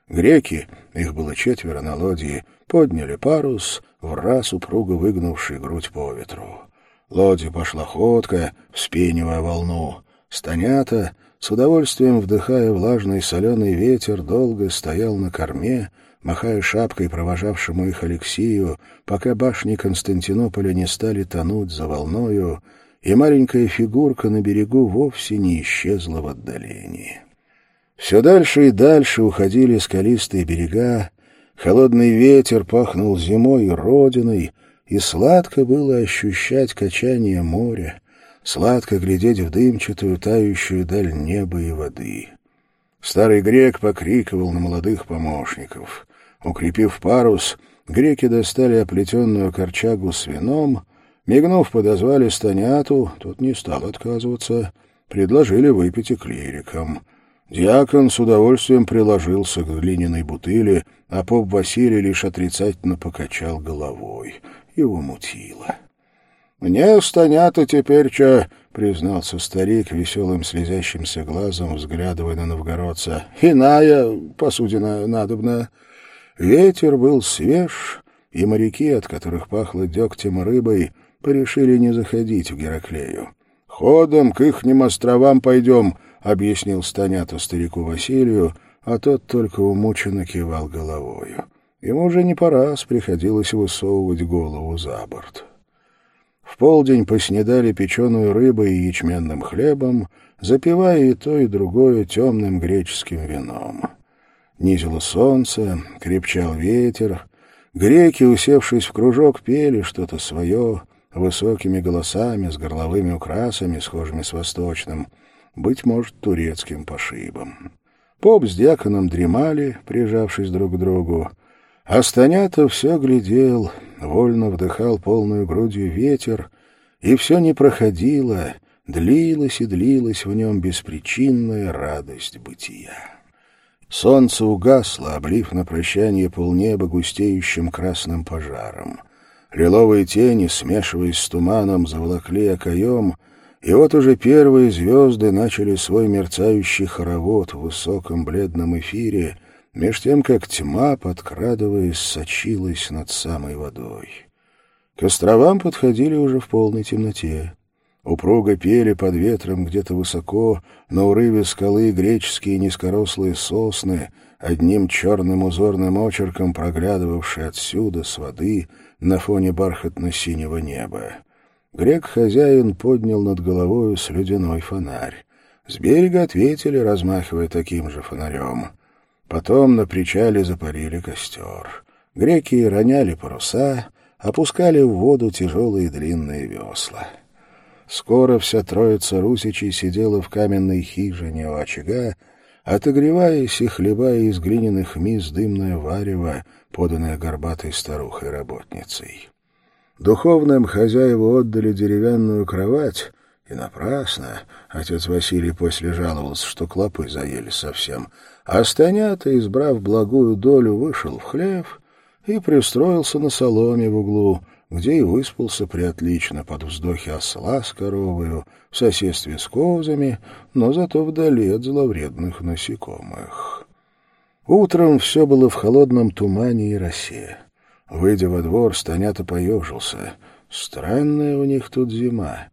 Греки, их было четверо на лодье, подняли парус — в раз упруго выгнувший грудь по ветру. Лодья пошла ходка, вспенивая волну. Станята, с удовольствием вдыхая влажный соленый ветер, долго стоял на корме, махая шапкой провожавшему их Алексею, пока башни Константинополя не стали тонуть за волною, и маленькая фигурка на берегу вовсе не исчезла в отдалении. Все дальше и дальше уходили скалистые берега, Холодный ветер пахнул зимой и родиной, и сладко было ощущать качание моря, сладко глядеть в дымчатую, тающую даль неба и воды. Старый грек покрикивал на молодых помощников. Укрепив парус, греки достали оплетенную корчагу с вином, Мигнув, подозвали Станяту, тот не стал отказываться, предложили выпить и клирикам. Диакон с удовольствием приложился к глиняной бутыли, а поп Василий лишь отрицательно покачал головой. Его мутило. «Мне станята теперь че», — признался старик веселым слезящимся глазом, взглядывая на новгородца. «Иная посудина надобна». Ветер был свеж, и моряки, от которых пахло дегтем и рыбой, порешили не заходить в Гераклею. «Ходом к ихним островам пойдем», — объяснил Станята старику Василию, а тот только умученно кивал головою. Ему уже не по раз приходилось высовывать голову за борт. В полдень поснедали печеную рыбой и ячменным хлебом, запивая и то, и другое темным греческим вином. Низило солнце, крепчал ветер. Греки, усевшись в кружок, пели что-то свое, высокими голосами, с горловыми украсами, схожими с восточным, быть может, турецким пошибом. Поп с дьяконом дремали, прижавшись друг к другу. А Станята все глядел, вольно вдыхал полную грудью ветер, и все не проходило, длилась и длилась в нем беспричинная радость бытия. Солнце угасло, облив на прощание полнеба густеющим красным пожаром. Лиловые тени, смешиваясь с туманом, заволокли окоем, и вот уже первые звезды начали свой мерцающий хоровод в высоком бледном эфире, меж тем, как тьма, подкрадываясь, сочилась над самой водой. К островам подходили уже в полной темноте. Упруго пели под ветром где-то высоко, на урыве скалы греческие низкорослые сосны, одним черным узорным очерком проглядывавшие отсюда с воды на фоне бархатно-синего неба. Грек-хозяин поднял над головою слюдяной фонарь. С берега ответили, размахивая таким же фонарем — Потом на причале запарили костер. Греки роняли паруса, опускали в воду тяжелые длинные весла. Скоро вся троица русичей сидела в каменной хижине у очага, отогреваясь и хлебая из глиняных мис дымное варево, поданное горбатой старухой-работницей. Духовным хозяеву отдали деревянную кровать, и напрасно. Отец Василий после жаловался, что клопы заели совсем — а Станята, избрав благую долю, вышел в хлев и пристроился на соломе в углу, где и выспался приотлично под вздохи осла с коровою, в соседстве с козами, но зато вдали от зловредных насекомых. Утром все было в холодном тумане и росе. Выйдя во двор, Станята поежился. Странная у них тут зима.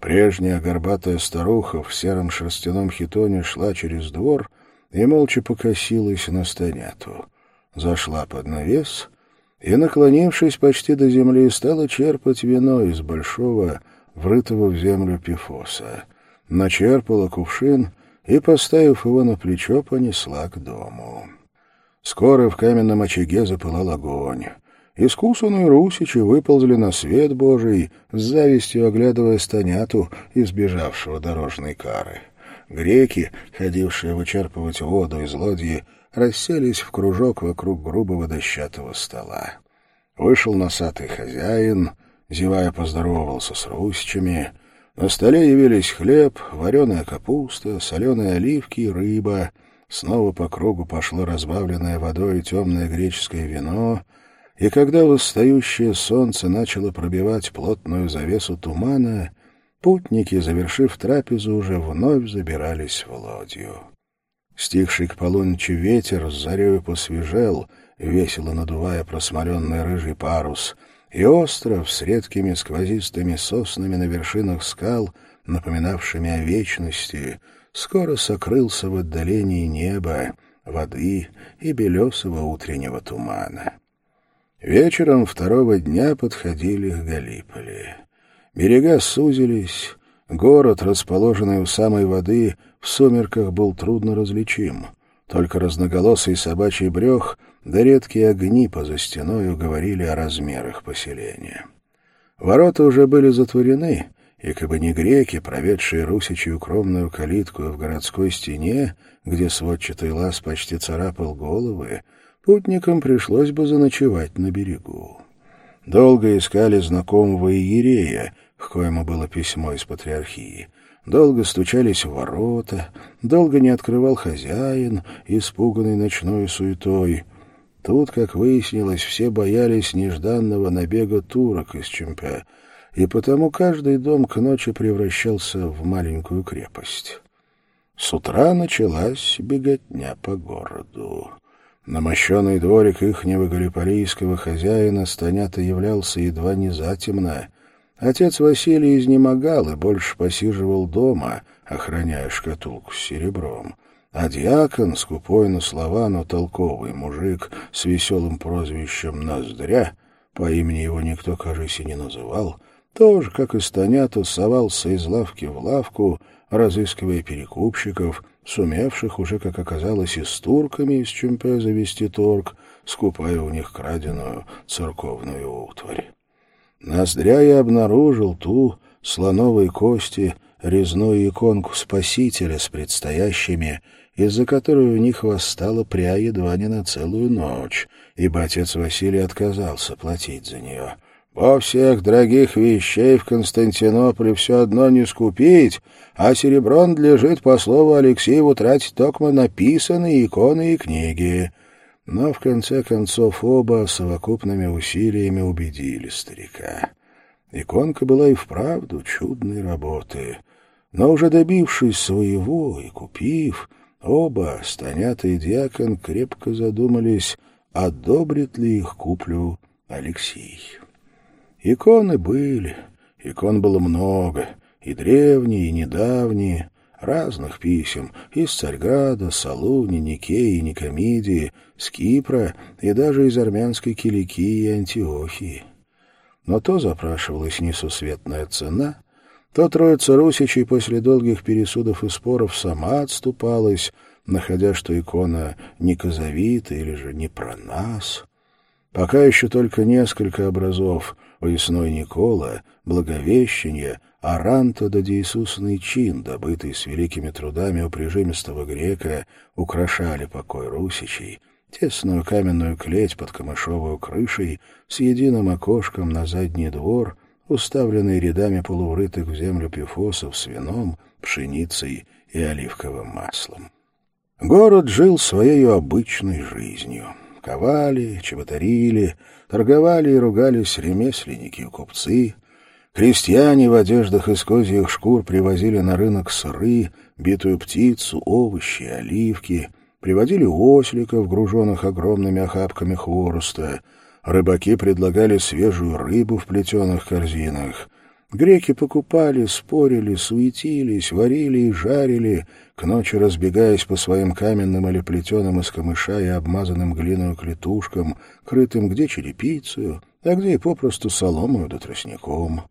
Прежняя горбатая старуха в сером шерстяном хитоне шла через двор — и молча покосилась на станяту. Зашла под навес и, наклонившись почти до земли, стала черпать вино из большого, врытого в землю пифоса. Начерпала кувшин и, поставив его на плечо, понесла к дому. Скоро в каменном очаге запылал огонь. Искусанные русичи выползли на свет Божий, с завистью оглядывая станяту, избежавшего дорожной кары. Греки, ходившие вычерпывать воду из лодьи, расселись в кружок вокруг грубого дощатого стола. Вышел носатый хозяин, зевая поздоровался с русичами. На столе явились хлеб, вареная капуста, соленые оливки и рыба. Снова по кругу пошло разбавленное водой темное греческое вино, и когда восстающее солнце начало пробивать плотную завесу тумана, Путники, завершив трапезу, уже вновь забирались в лодью. Стихший к полуночи ветер с зарею посвежел, весело надувая просмоленный рыжий парус, и остров с редкими сквозистыми соснами на вершинах скал, напоминавшими о вечности, скоро сокрылся в отдалении неба, воды и белесого утреннего тумана. Вечером второго дня подходили к Галиполи. Берега сузились, город, расположенный у самой воды, в сумерках был трудно различим. Только разноголосый собачий брех да редкие огни поза стеною говорили о размерах поселения. Ворота уже были затворены, и как бы не греки, проведшие русичью укромную калитку в городской стене, где сводчатый лаз почти царапал головы, путникам пришлось бы заночевать на берегу. Долго искали знакомого Иерея, к коему было письмо из патриархии. Долго стучались в ворота, долго не открывал хозяин, испуганный ночной суетой. Тут, как выяснилось, все боялись нежданного набега турок из Чемпе, и потому каждый дом к ночи превращался в маленькую крепость. С утра началась беготня по городу. На мощенный дворик ихнего галиполийского хозяина Станята являлся едва не затемно. Отец Василий изнемогал и больше посиживал дома, охраняя шкатулку с серебром. А дьякон, скупой на слова, но толковый мужик с веселым прозвищем «Ноздря», по имени его никто, кажется, не называл, тоже, как и Станята, совался из лавки в лавку, разыскивая перекупщиков — сумевших уже, как оказалось, и с турками из Чумпе завести торг, скупая у них краденую церковную утварь. Ноздря я обнаружил ту слоновой кости резную иконку Спасителя с предстоящими, из-за которой у них восстала пря едва не на целую ночь, ибо отец Василий отказался платить за нее. Во всех дорогих вещей в Константинополе все одно не скупить, а серебро надлежит, по слову Алексееву, тратить только написанные иконы и книги. Но, в конце концов, оба совокупными усилиями убедили старика. Иконка была и вправду чудной работы. Но уже добившись своего и купив, оба, Станята и Дьякон, крепко задумались, одобрит ли их куплю Алексей. Иконы были, икон было много, и древние, и недавние, разных писем, из Царьграда, Салуни, Никеи, Никомидии, с Кипра и даже из армянской Киликии и Антиохии. Но то запрашивалась несусветная цена, то троица русичей после долгих пересудов и споров сама отступалась, находя, что икона не казовита или же не про нас. Пока еще только несколько образов поясной Никола, Благовещение, Аранто да Иисусный чин, добытый с великими трудами у прижимистого грека, украшали покой русичей, тесную каменную клеть под камышовую крышей с единым окошком на задний двор, уставленный рядами полуврытых в землю пифосов с вином, пшеницей и оливковым маслом. Город жил своей обычной жизнью. Ковали, чеботарили, торговали и ругались ремесленники и купцы. Крестьяне в одеждах из козьих шкур привозили на рынок сыры, битую птицу, овощи, оливки, приводили осликов, груженных огромными охапками хвороста. Рыбаки предлагали свежую рыбу в плетеных корзинах. Греки покупали, спорили, суетились, варили и жарили, к ночи разбегаясь по своим каменным или плетеным из камыша и обмазанным глиной клетушкам, крытым где черепицей, а где и попросту соломою да тростником.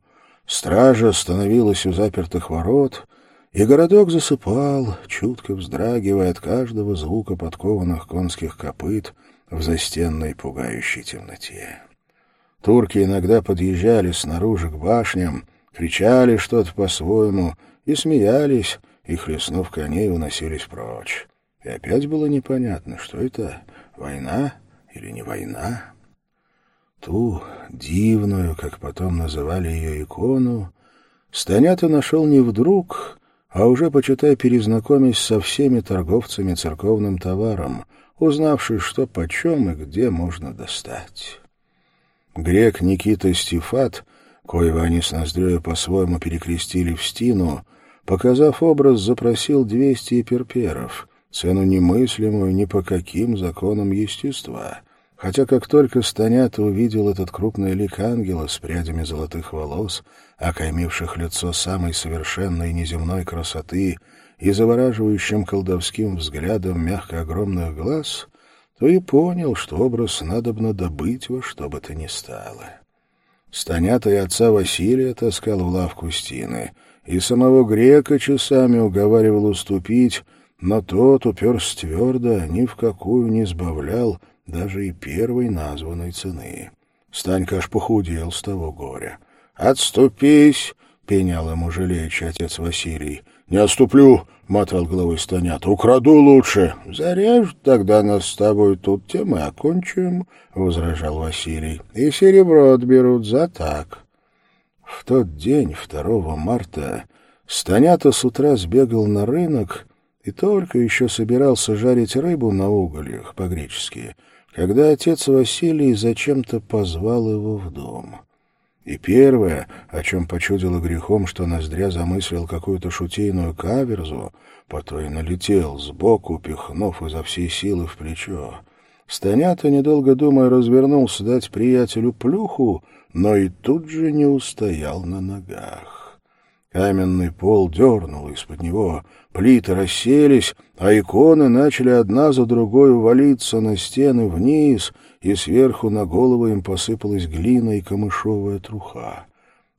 Стража становилась у запертых ворот, и городок засыпал, чутко вздрагивая от каждого звука подкованных конских копыт в застенной пугающей темноте. Турки иногда подъезжали снаружи к башням, кричали что-то по-своему и смеялись, и, хлестнув коней, уносились прочь. И опять было непонятно, что это, война или не война. Ту дивную, как потом называли ее икону, Станята нашел не вдруг, а уже, почитай, перезнакомясь со всеми торговцами церковным товаром, узнавший, что почем и где можно достать. Грек Никита Стефат, коего они с Ноздрею по-своему перекрестили в стену, показав образ, запросил двести перперов, цену немыслимую ни по каким законам естества. Хотя как только Станята увидел этот крупный лик ангела с прядями золотых волос, окаймивших лицо самой совершенной неземной красоты и завораживающим колдовским взглядом мягко огромных глаз, то и понял, что образ надобно добыть во что бы то ни стало. Станята и отца Василия таскал в лавку Стины, и самого грека часами уговаривал уступить, но тот уперся твердо, ни в какую не сбавлял даже и первой названной цены. Станька аж похудел с того горя. «Отступись!» — пенял ему жалеючий отец Василий. «Не отступлю!» —— мотал головой Станята. — Украду лучше. — Зарежь тогда нас с тобой тут, тем и окончим, — возражал Василий. — И серебро отберут за так. В тот день, 2 марта, Станята с утра сбегал на рынок и только еще собирался жарить рыбу на угольях, по-гречески, когда отец Василий зачем-то позвал его в дом. И первое, о чем почудило грехом, что ноздря замыслил какую-то шутейную каверзу, по то и налетел сбоку, пихнув изо всей силы в плечо. Станята, недолго думая, развернулся дать приятелю плюху, но и тут же не устоял на ногах. Каменный пол дернул из-под него, плиты расселись, а иконы начали одна за другой валиться на стены вниз — и сверху на голову им посыпалась глина и камышовая труха.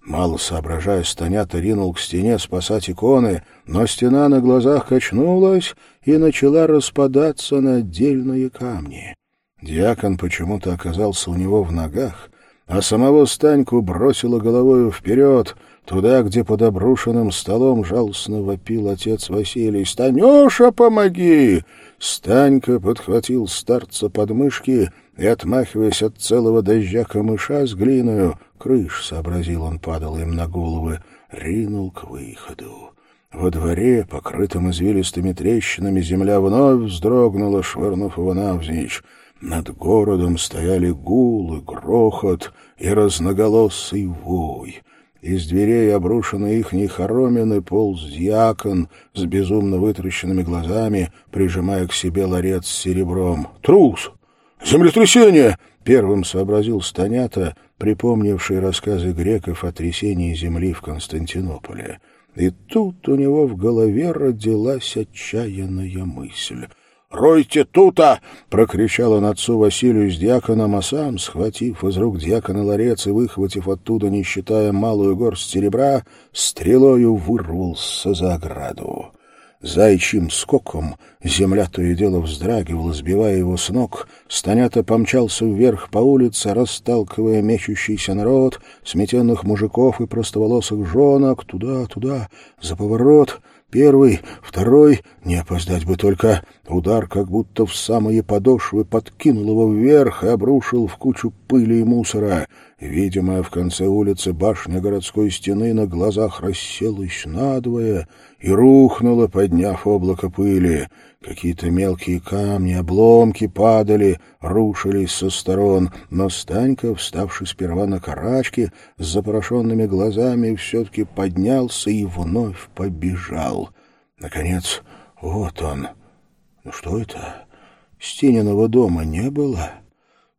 Мало соображая, Станята ринул к стене спасать иконы, но стена на глазах качнулась и начала распадаться на отдельные камни. Диакон почему-то оказался у него в ногах, а самого Станьку бросило головою вперед, туда, где под обрушенным столом жалостно вопил отец Василий. «Станюша, помоги!» Станька подхватил старца под мышки — и, отмахиваясь от целого дождя камыша с глиною, крыш, сообразил он, падал им на головы, ринул к выходу. Во дворе, покрытым извилистыми трещинами, земля вновь вздрогнула, швырнув его навзничь. Над городом стояли гул и грохот и разноголосый вой. Из дверей, обрушенной ихней хоромины, полз дьякон с безумно вытращенными глазами, прижимая к себе ларец с серебром. «Трус! «Землетрясение!» — первым сообразил Станята, припомнивший рассказы греков о трясении земли в Константинополе. И тут у него в голове родилась отчаянная мысль. «Ройте тута!» — прокричал он отцу Василию с дьяконом, а сам, схватив из рук дьякона ларец и выхватив оттуда, не считая малую горсть серебра, стрелою вырвался за ограду. Зайчим скоком земля то и дело вздрагивала, сбивая его с ног. Станята помчался вверх по улице, расталкивая мечущийся народ, сметенных мужиков и простоволосых женок, туда, туда, за поворот — Первый, второй, не опоздать бы только. Удар как будто в самые подошвы подкинул его вверх и обрушил в кучу пыли и мусора. Видимая в конце улицы башня городской стены на глазах расселась надвое и рухнула, подняв облако пыли. Какие-то мелкие камни, обломки падали, рушились со сторон, но Станька, вставший сперва на карачки, с запорошенными глазами, все-таки поднялся и вновь побежал. Наконец, вот он. Ну что это? Стениного дома не было.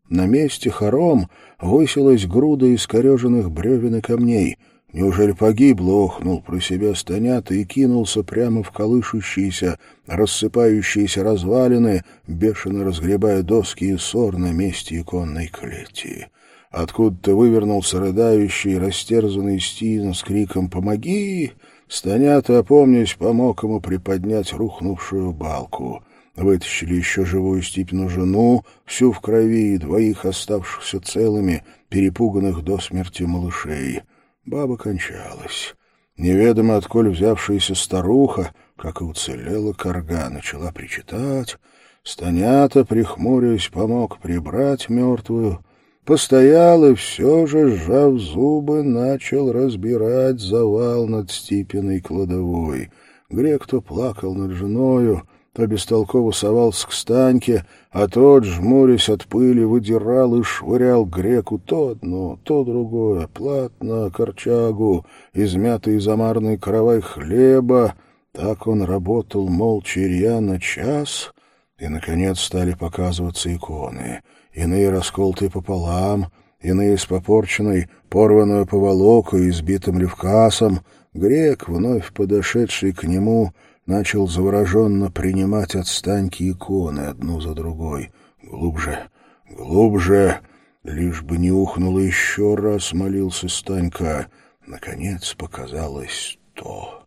На месте хором высилась груда искореженных бревен и камней. Неужели погибло, охнул про себя Станята и кинулся прямо в колышущиеся, рассыпающиеся развалины, бешено разгребая доски и ссор на месте иконной клети. Откуда-то вывернулся рыдающий, растерзанный Стин с криком «Помоги!» Станята, опомнясь, помог ему приподнять рухнувшую балку. Вытащили еще живую Степину жену, всю в крови, и двоих оставшихся целыми, перепуганных до смерти малышей. Баба кончалась. Неведомо отколь взявшаяся старуха, как и уцелела корга, начала причитать. Станята, прихмурясь, помог прибрать мертвую. Постоял и все же, сжав зубы, начал разбирать завал над Стипиной кладовой. Грек то плакал над женою, то бестолково совался к Станьке, а тот, жмурясь от пыли, выдирал и швырял греку то одно, то другое, платно, корчагу, измятый замарный каравай хлеба. Так он работал молча и рьяно час, и, наконец, стали показываться иконы. Иные расколотые пополам, иные с попорченной, порванную поволокой, избитым левкасом. Грек, вновь подошедший к нему, — начал завороженно принимать от Станьки иконы одну за другой. Глубже, глубже, лишь бы не ухнуло еще раз, молился Станька. Наконец показалось то.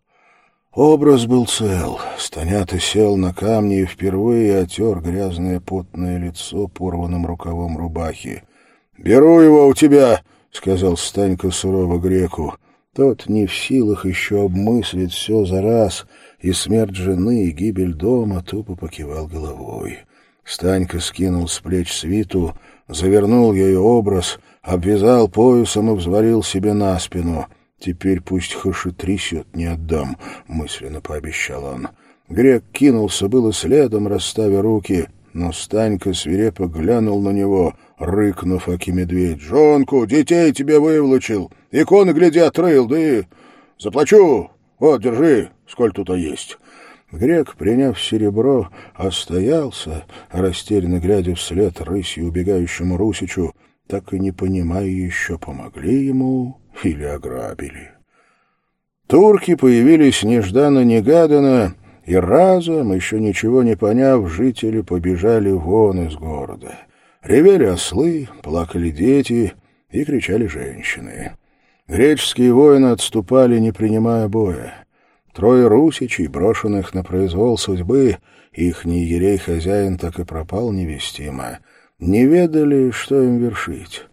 Образ был цел. Станята сел на камни и впервые отер грязное потное лицо порванным рукавом рубахи. — Беру его у тебя, — сказал Станька сурово греку. Тот не в силах еще обмыслить все за раз, и смерть жены, и гибель дома тупо покивал головой. Станька скинул с плеч свиту, завернул ее образ, обвязал поясом и взвалил себе на спину. «Теперь пусть хоши трясет, не отдам», — мысленно пообещал он. Грек кинулся было следом, расставя руки, но Станька свирепо глянул на него, рыкнув аки медведь. «Жонку, детей тебе выволочил, иконы, глядя, рыл, да и заплачу. Вот, держи, сколь тут есть». Грек, приняв серебро, остоялся, растерянно глядя вслед рысью убегающему Русичу, так и не понимая еще, помогли ему или ограбили. Турки появились нежданно-негаданно, и разом, еще ничего не поняв, жители побежали вон из города. Ревели ослы, плакали дети и кричали женщины. Греческие воины отступали, не принимая боя. Трое русичей, брошенных на произвол судьбы, ихний ерей-хозяин так и пропал невестимо, не ведали, что им вершить.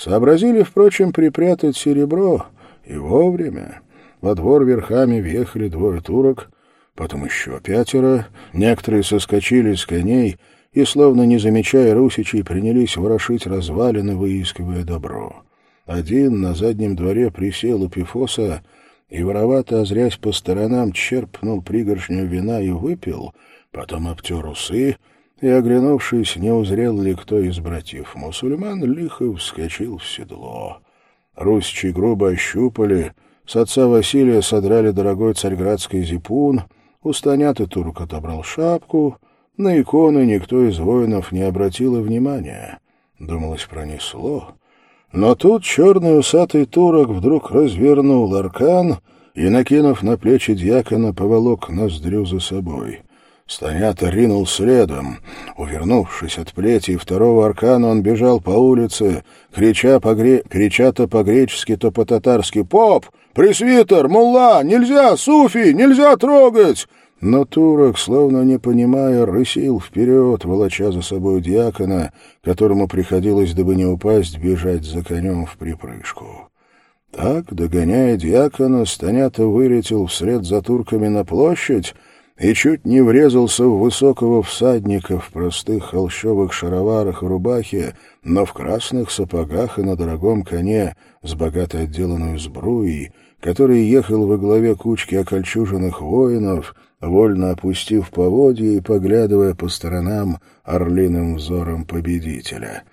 Сообразили, впрочем, припрятать серебро, и вовремя. Во двор верхами въехали двое турок, потом еще пятеро, некоторые соскочили с коней и, словно не замечая русичей, принялись ворошить развалины, выискивая добро. Один на заднем дворе присел у Пифоса, и, воровато озрясь по сторонам, черпнул пригоршню вина и выпил, потом обтер усы и, оглянувшись, не узрел ли кто из братьев мусульман, лихо вскочил в седло. Русичи грубо ощупали, с отца Василия содрали дорогой царьградский зипун, у Станяты турк отобрал шапку, на иконы никто из воинов не обратил внимания. Думалось, пронесло. Но тут черный усатый турок вдруг развернул аркан и, накинув на плечи дьякона, поволок ноздрю за собой. Станята ринул следом. Увернувшись от плети второго аркана, он бежал по улице, крича, по-гре... крича то по-гречески, то по-татарски «Поп! Пресвитер! Мулла! Нельзя! Суфи! Нельзя трогать!» Но турок, словно не понимая, рысил вперед, волоча за собой диакона, которому приходилось, дабы не упасть, бежать за конем в припрыжку. Так, догоняя диакона, Станята вылетел вслед за турками на площадь и чуть не врезался в высокого всадника в простых холщовых шароварах и рубахе, но в красных сапогах и на дорогом коне с богато отделанной сбруей, который ехал во главе кучки окольчуженных воинов — вольно опустив поводья и поглядывая по сторонам орлиным взором победителя.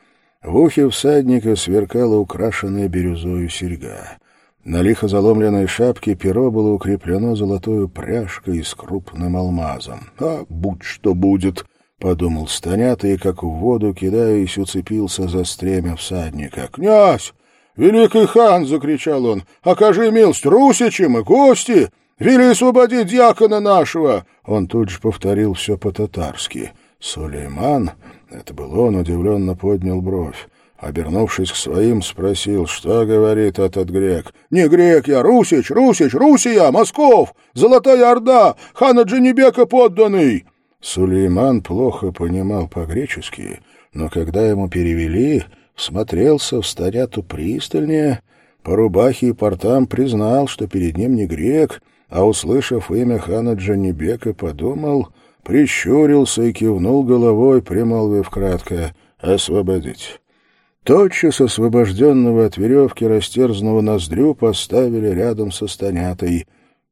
В ухе всадника сверкала украшенная бирюзою серьга. На лихо заломленной шапке перо было укреплено золотою пряжкой с крупным алмазом. «А, будь что будет!» — подумал Станята и, как в воду кидаясь, уцепился за стремя всадника. «Князь! Великий хан!» — закричал он. «Окажи милость русичам и гости!» Вели освободить дьякона нашего!» Он тут же повторил все по-татарски. Сулейман, это был он, удивленно поднял бровь. Обернувшись к своим, спросил, что говорит этот грек. «Не грек я, Русич, Русич, Русия, Москов, Золотая Орда, хана Джанибека подданный!» Сулейман плохо понимал по-гречески, но когда ему перевели, смотрелся в старяту пристальнее, по рубахе и портам признал, что перед ним не грек, а, услышав имя хана Джанибека, подумал, прищурился и кивнул головой, примолвив кратко «освободить». Тотчас освобожденного от веревки растерзанного ноздрю поставили рядом со Станятой.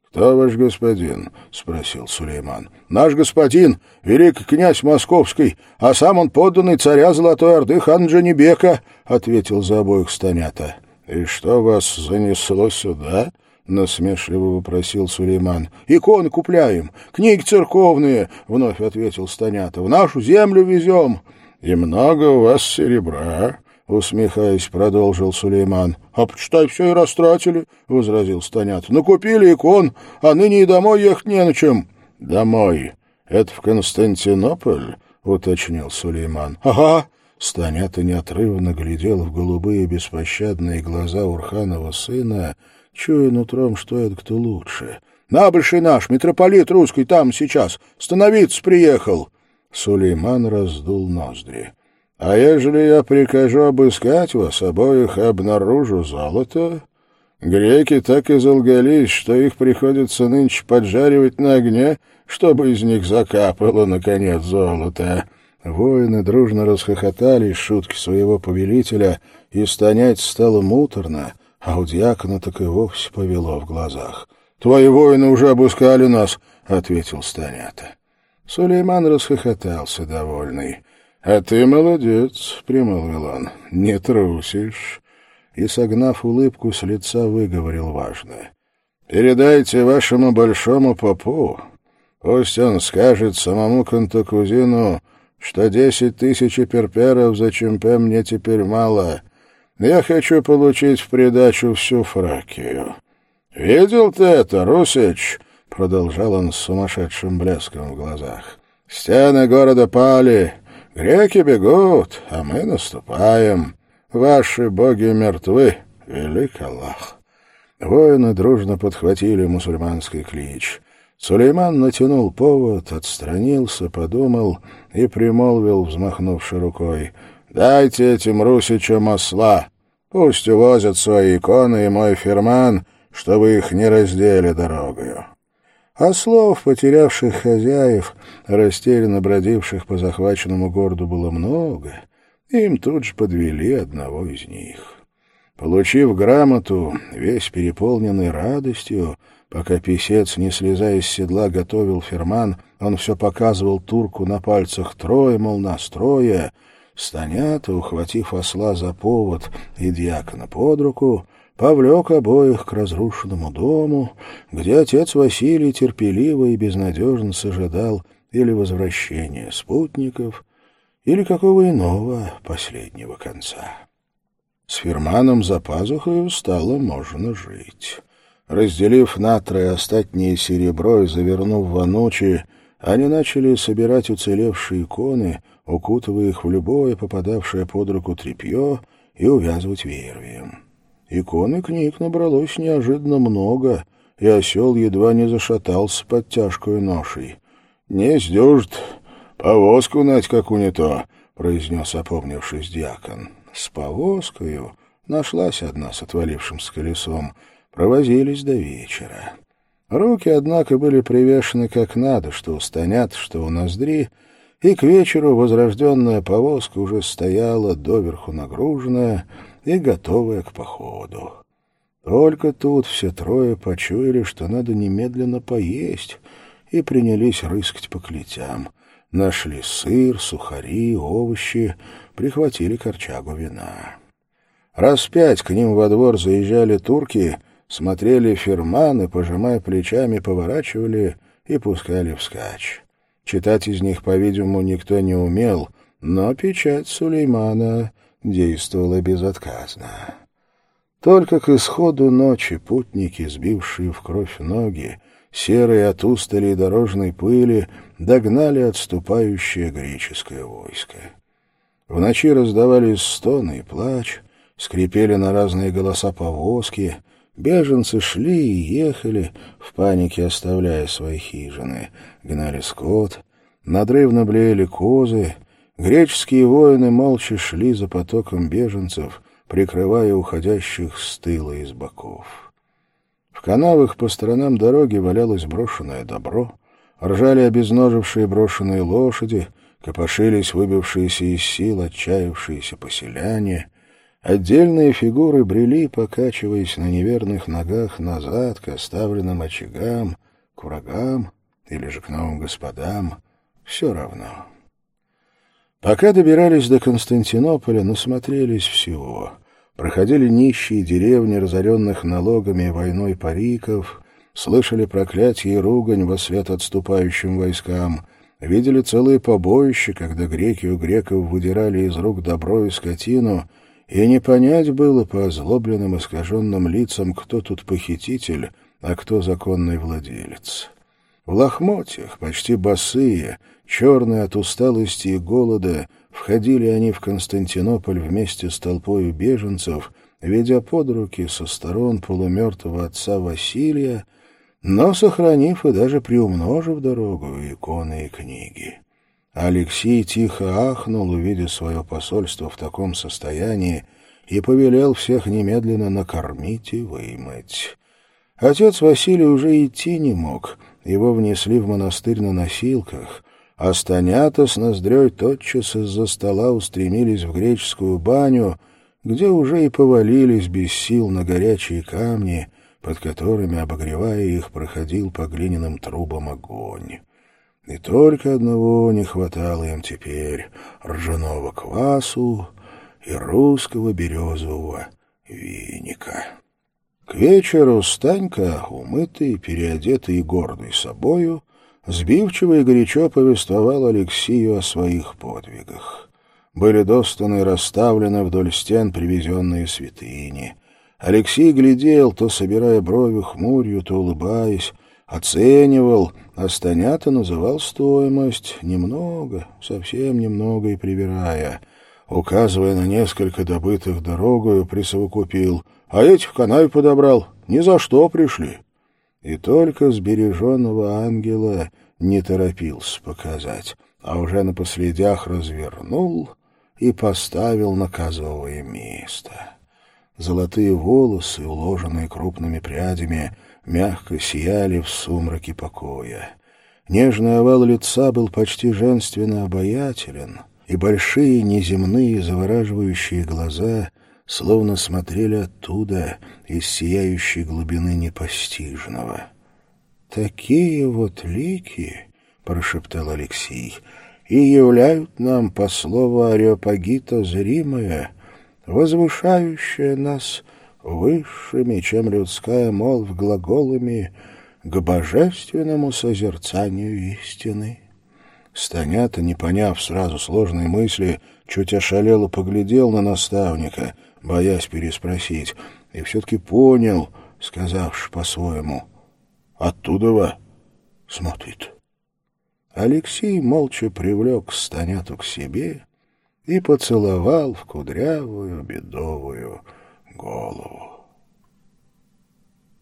«Кто ваш господин?» — спросил Сулейман. «Наш господин, великий князь Московский, а сам он подданный царя Золотой Орды хан Джанибека», — ответил за обоих Станята. «И что вас занесло сюда?» — насмешливо вопросил Сулейман. — Иконы купляем, книги церковные, — вновь ответил Станята. — В нашу землю везем. — И много у вас серебра, — усмехаясь, продолжил Сулейман. — А почитай, все и растратили, — возразил Станят. — Накупили икон, а ныне и домой ехать не на чем. — Домой? Это в Константинополь? — уточнил Сулейман. — Ага. Станята неотрывно глядел в голубые беспощадные глаза Урханова сына, — чуя нутром, что это кто лучше. «Набольший наш, митрополит русский, там сейчас. Становиться приехал!» Сулейман раздул ноздри. «А ежели я прикажу обыскать вас обоих обнаружу золото, Греки так и залгались, что их приходится нынче поджаривать на огне, чтобы из них закапало, наконец, золото. Воины дружно расхохотались шутки своего повелителя, и стонять стало муторно, а у дьякона так и вовсе повело в глазах. — Твои воины уже обыскали нас, — ответил Станята. Сулейман расхохотался, довольный. — А ты молодец, — примолвил он, — не трусишь. И, согнав улыбку с лица, выговорил важно. — Передайте вашему большому попу, пусть он скажет самому Кантакузину, что десять тысяч перперов за Чемпе мне теперь мало. Я хочу получить в придачу всю Фракию. «Видел ты это, Русич?» — продолжал он с сумасшедшим блеском в глазах. «Стены города пали, греки бегут, а мы наступаем. Ваши боги мертвы, велик Аллах». Воины дружно подхватили мусульманский клич. Сулейман натянул повод, отстранился, подумал и примолвил, взмахнувши рукой. «Дайте этим русичам осла, пусть увозят свои иконы и мой фирман, чтобы их не раздели дорогою. Ослов, потерявших хозяев, растерянно бродивших по захваченному городу, было много, им тут же подвели одного из них. Получив грамоту, весь переполненный радостью, пока писец, не слезая с седла, готовил ферман, он все показывал турку на пальцах трое, мол, настроя, Станята, ухватив осла за повод и дьякона под руку, повлек обоих к разрушенному дому, где отец Василий терпеливо и безнадежно сожидал или возвращения спутников, или какого иного последнего конца. С Ферманом за пазухой стало можно жить. Разделив на трое остатнее серебро и завернув в анучи, они начали собирать уцелевшие иконы, укутывая их в любое попадавшее под руку тряпье и увязывать вервием. Иконы книг набралось неожиданно много, и осел едва не зашатался под тяжкую ношей. — Не сдюжит, повозку нать какую не то, — произнес опомнившись дьякон. С повозкою нашлась одна с отвалившимся колесом. Провозились до вечера. Руки, однако, были привешены как надо, что у станят, что у ноздри, и к вечеру возрожденная повозка уже стояла доверху нагруженная, и готовая к походу. Только тут все трое почуяли, что надо немедленно поесть, и принялись рыскать по клетям. Нашли сыр, сухари, овощи, прихватили корчагу вина. Раз пять к ним во двор заезжали турки, смотрели ферманы, пожимая плечами, поворачивали и пускали вскачь. Читать из них, по-видимому, никто не умел, но печать Сулеймана действовала безотказно. Только к исходу ночи путники, сбившие в кровь ноги, серые от устали и дорожной пыли, догнали отступающее греческое войско. В ночи раздавались стоны и плач, скрипели на разные голоса повозки, беженцы шли и ехали, в панике оставляя свои хижины, гнали скот, надрывно блеяли козы, Греческие воины молча шли за потоком беженцев, прикрывая уходящих с тыла из боков. В канавах по сторонам дороги валялось брошенное добро, ржали обезножившие брошенные лошади, копошились выбившиеся из сил отчаявшиеся поселяне. Отдельные фигуры брели, покачиваясь на неверных ногах назад к оставленным очагам, к врагам или же к новым господам, все равно. Пока добирались до Константинополя, насмотрелись всего. Проходили нищие деревни, разоренных налогами и войной париков, слышали проклятие и ругань во след отступающим войскам, видели целые побоища, когда греки у греков выдирали из рук добро и скотину, и не понять было по озлобленным искаженным лицам, кто тут похититель, а кто законный владелец. В лохмотьях, почти босые, черные от усталости и голода, входили они в Константинополь вместе с толпой беженцев, ведя под руки со сторон полумертвого отца Василия, но сохранив и даже приумножив дорогу иконы и книги. Алексей тихо ахнул, увидев свое посольство в таком состоянии, и повелел всех немедленно накормить и вымыть. Отец Василий уже идти не мог, его внесли в монастырь на носилках, а Станята с ноздрёй тотчас из-за стола устремились в греческую баню, где уже и повалились без сил на горячие камни, под которыми, обогревая их, проходил по глиняным трубам огонь. И только одного не хватало им теперь — ржаного квасу и русского березового виника. К вечеру Станька, умытый, переодетый и гордый собою, сбивчиво и горячо повествовал Алексею о своих подвигах. Были достаны и расставлены вдоль стен привезенные святыни. Алексей глядел, то собирая брови хмурью, то улыбаясь, оценивал, а Станята называл стоимость немного, совсем немного и привирая. Указывая на несколько добытых дорогою, присовокупил, а этих канаве подобрал, ни за что пришли. И только сбереженного ангела не торопился показать, а уже на последях развернул и поставил на казовое место. Золотые волосы, уложенные крупными прядями, мягко сияли в сумраке покоя. Нежный овал лица был почти женственно обаятелен, и большие неземные завораживающие глаза — словно смотрели оттуда, из сияющей глубины непостижного. «Такие вот лики», — прошептал Алексей, — «и являют нам, по слову Ареопагита, зримое, возвышающее нас высшими, чем людская молвь глаголами, к божественному созерцанию истины». Станята, не поняв сразу сложной мысли, чуть ошалело поглядел на наставника — боясь переспросить, и все-таки понял, сказавши по-своему. «Оттуда во смотрит». Алексей молча привлек Станяту к себе и поцеловал в кудрявую бедовую голову.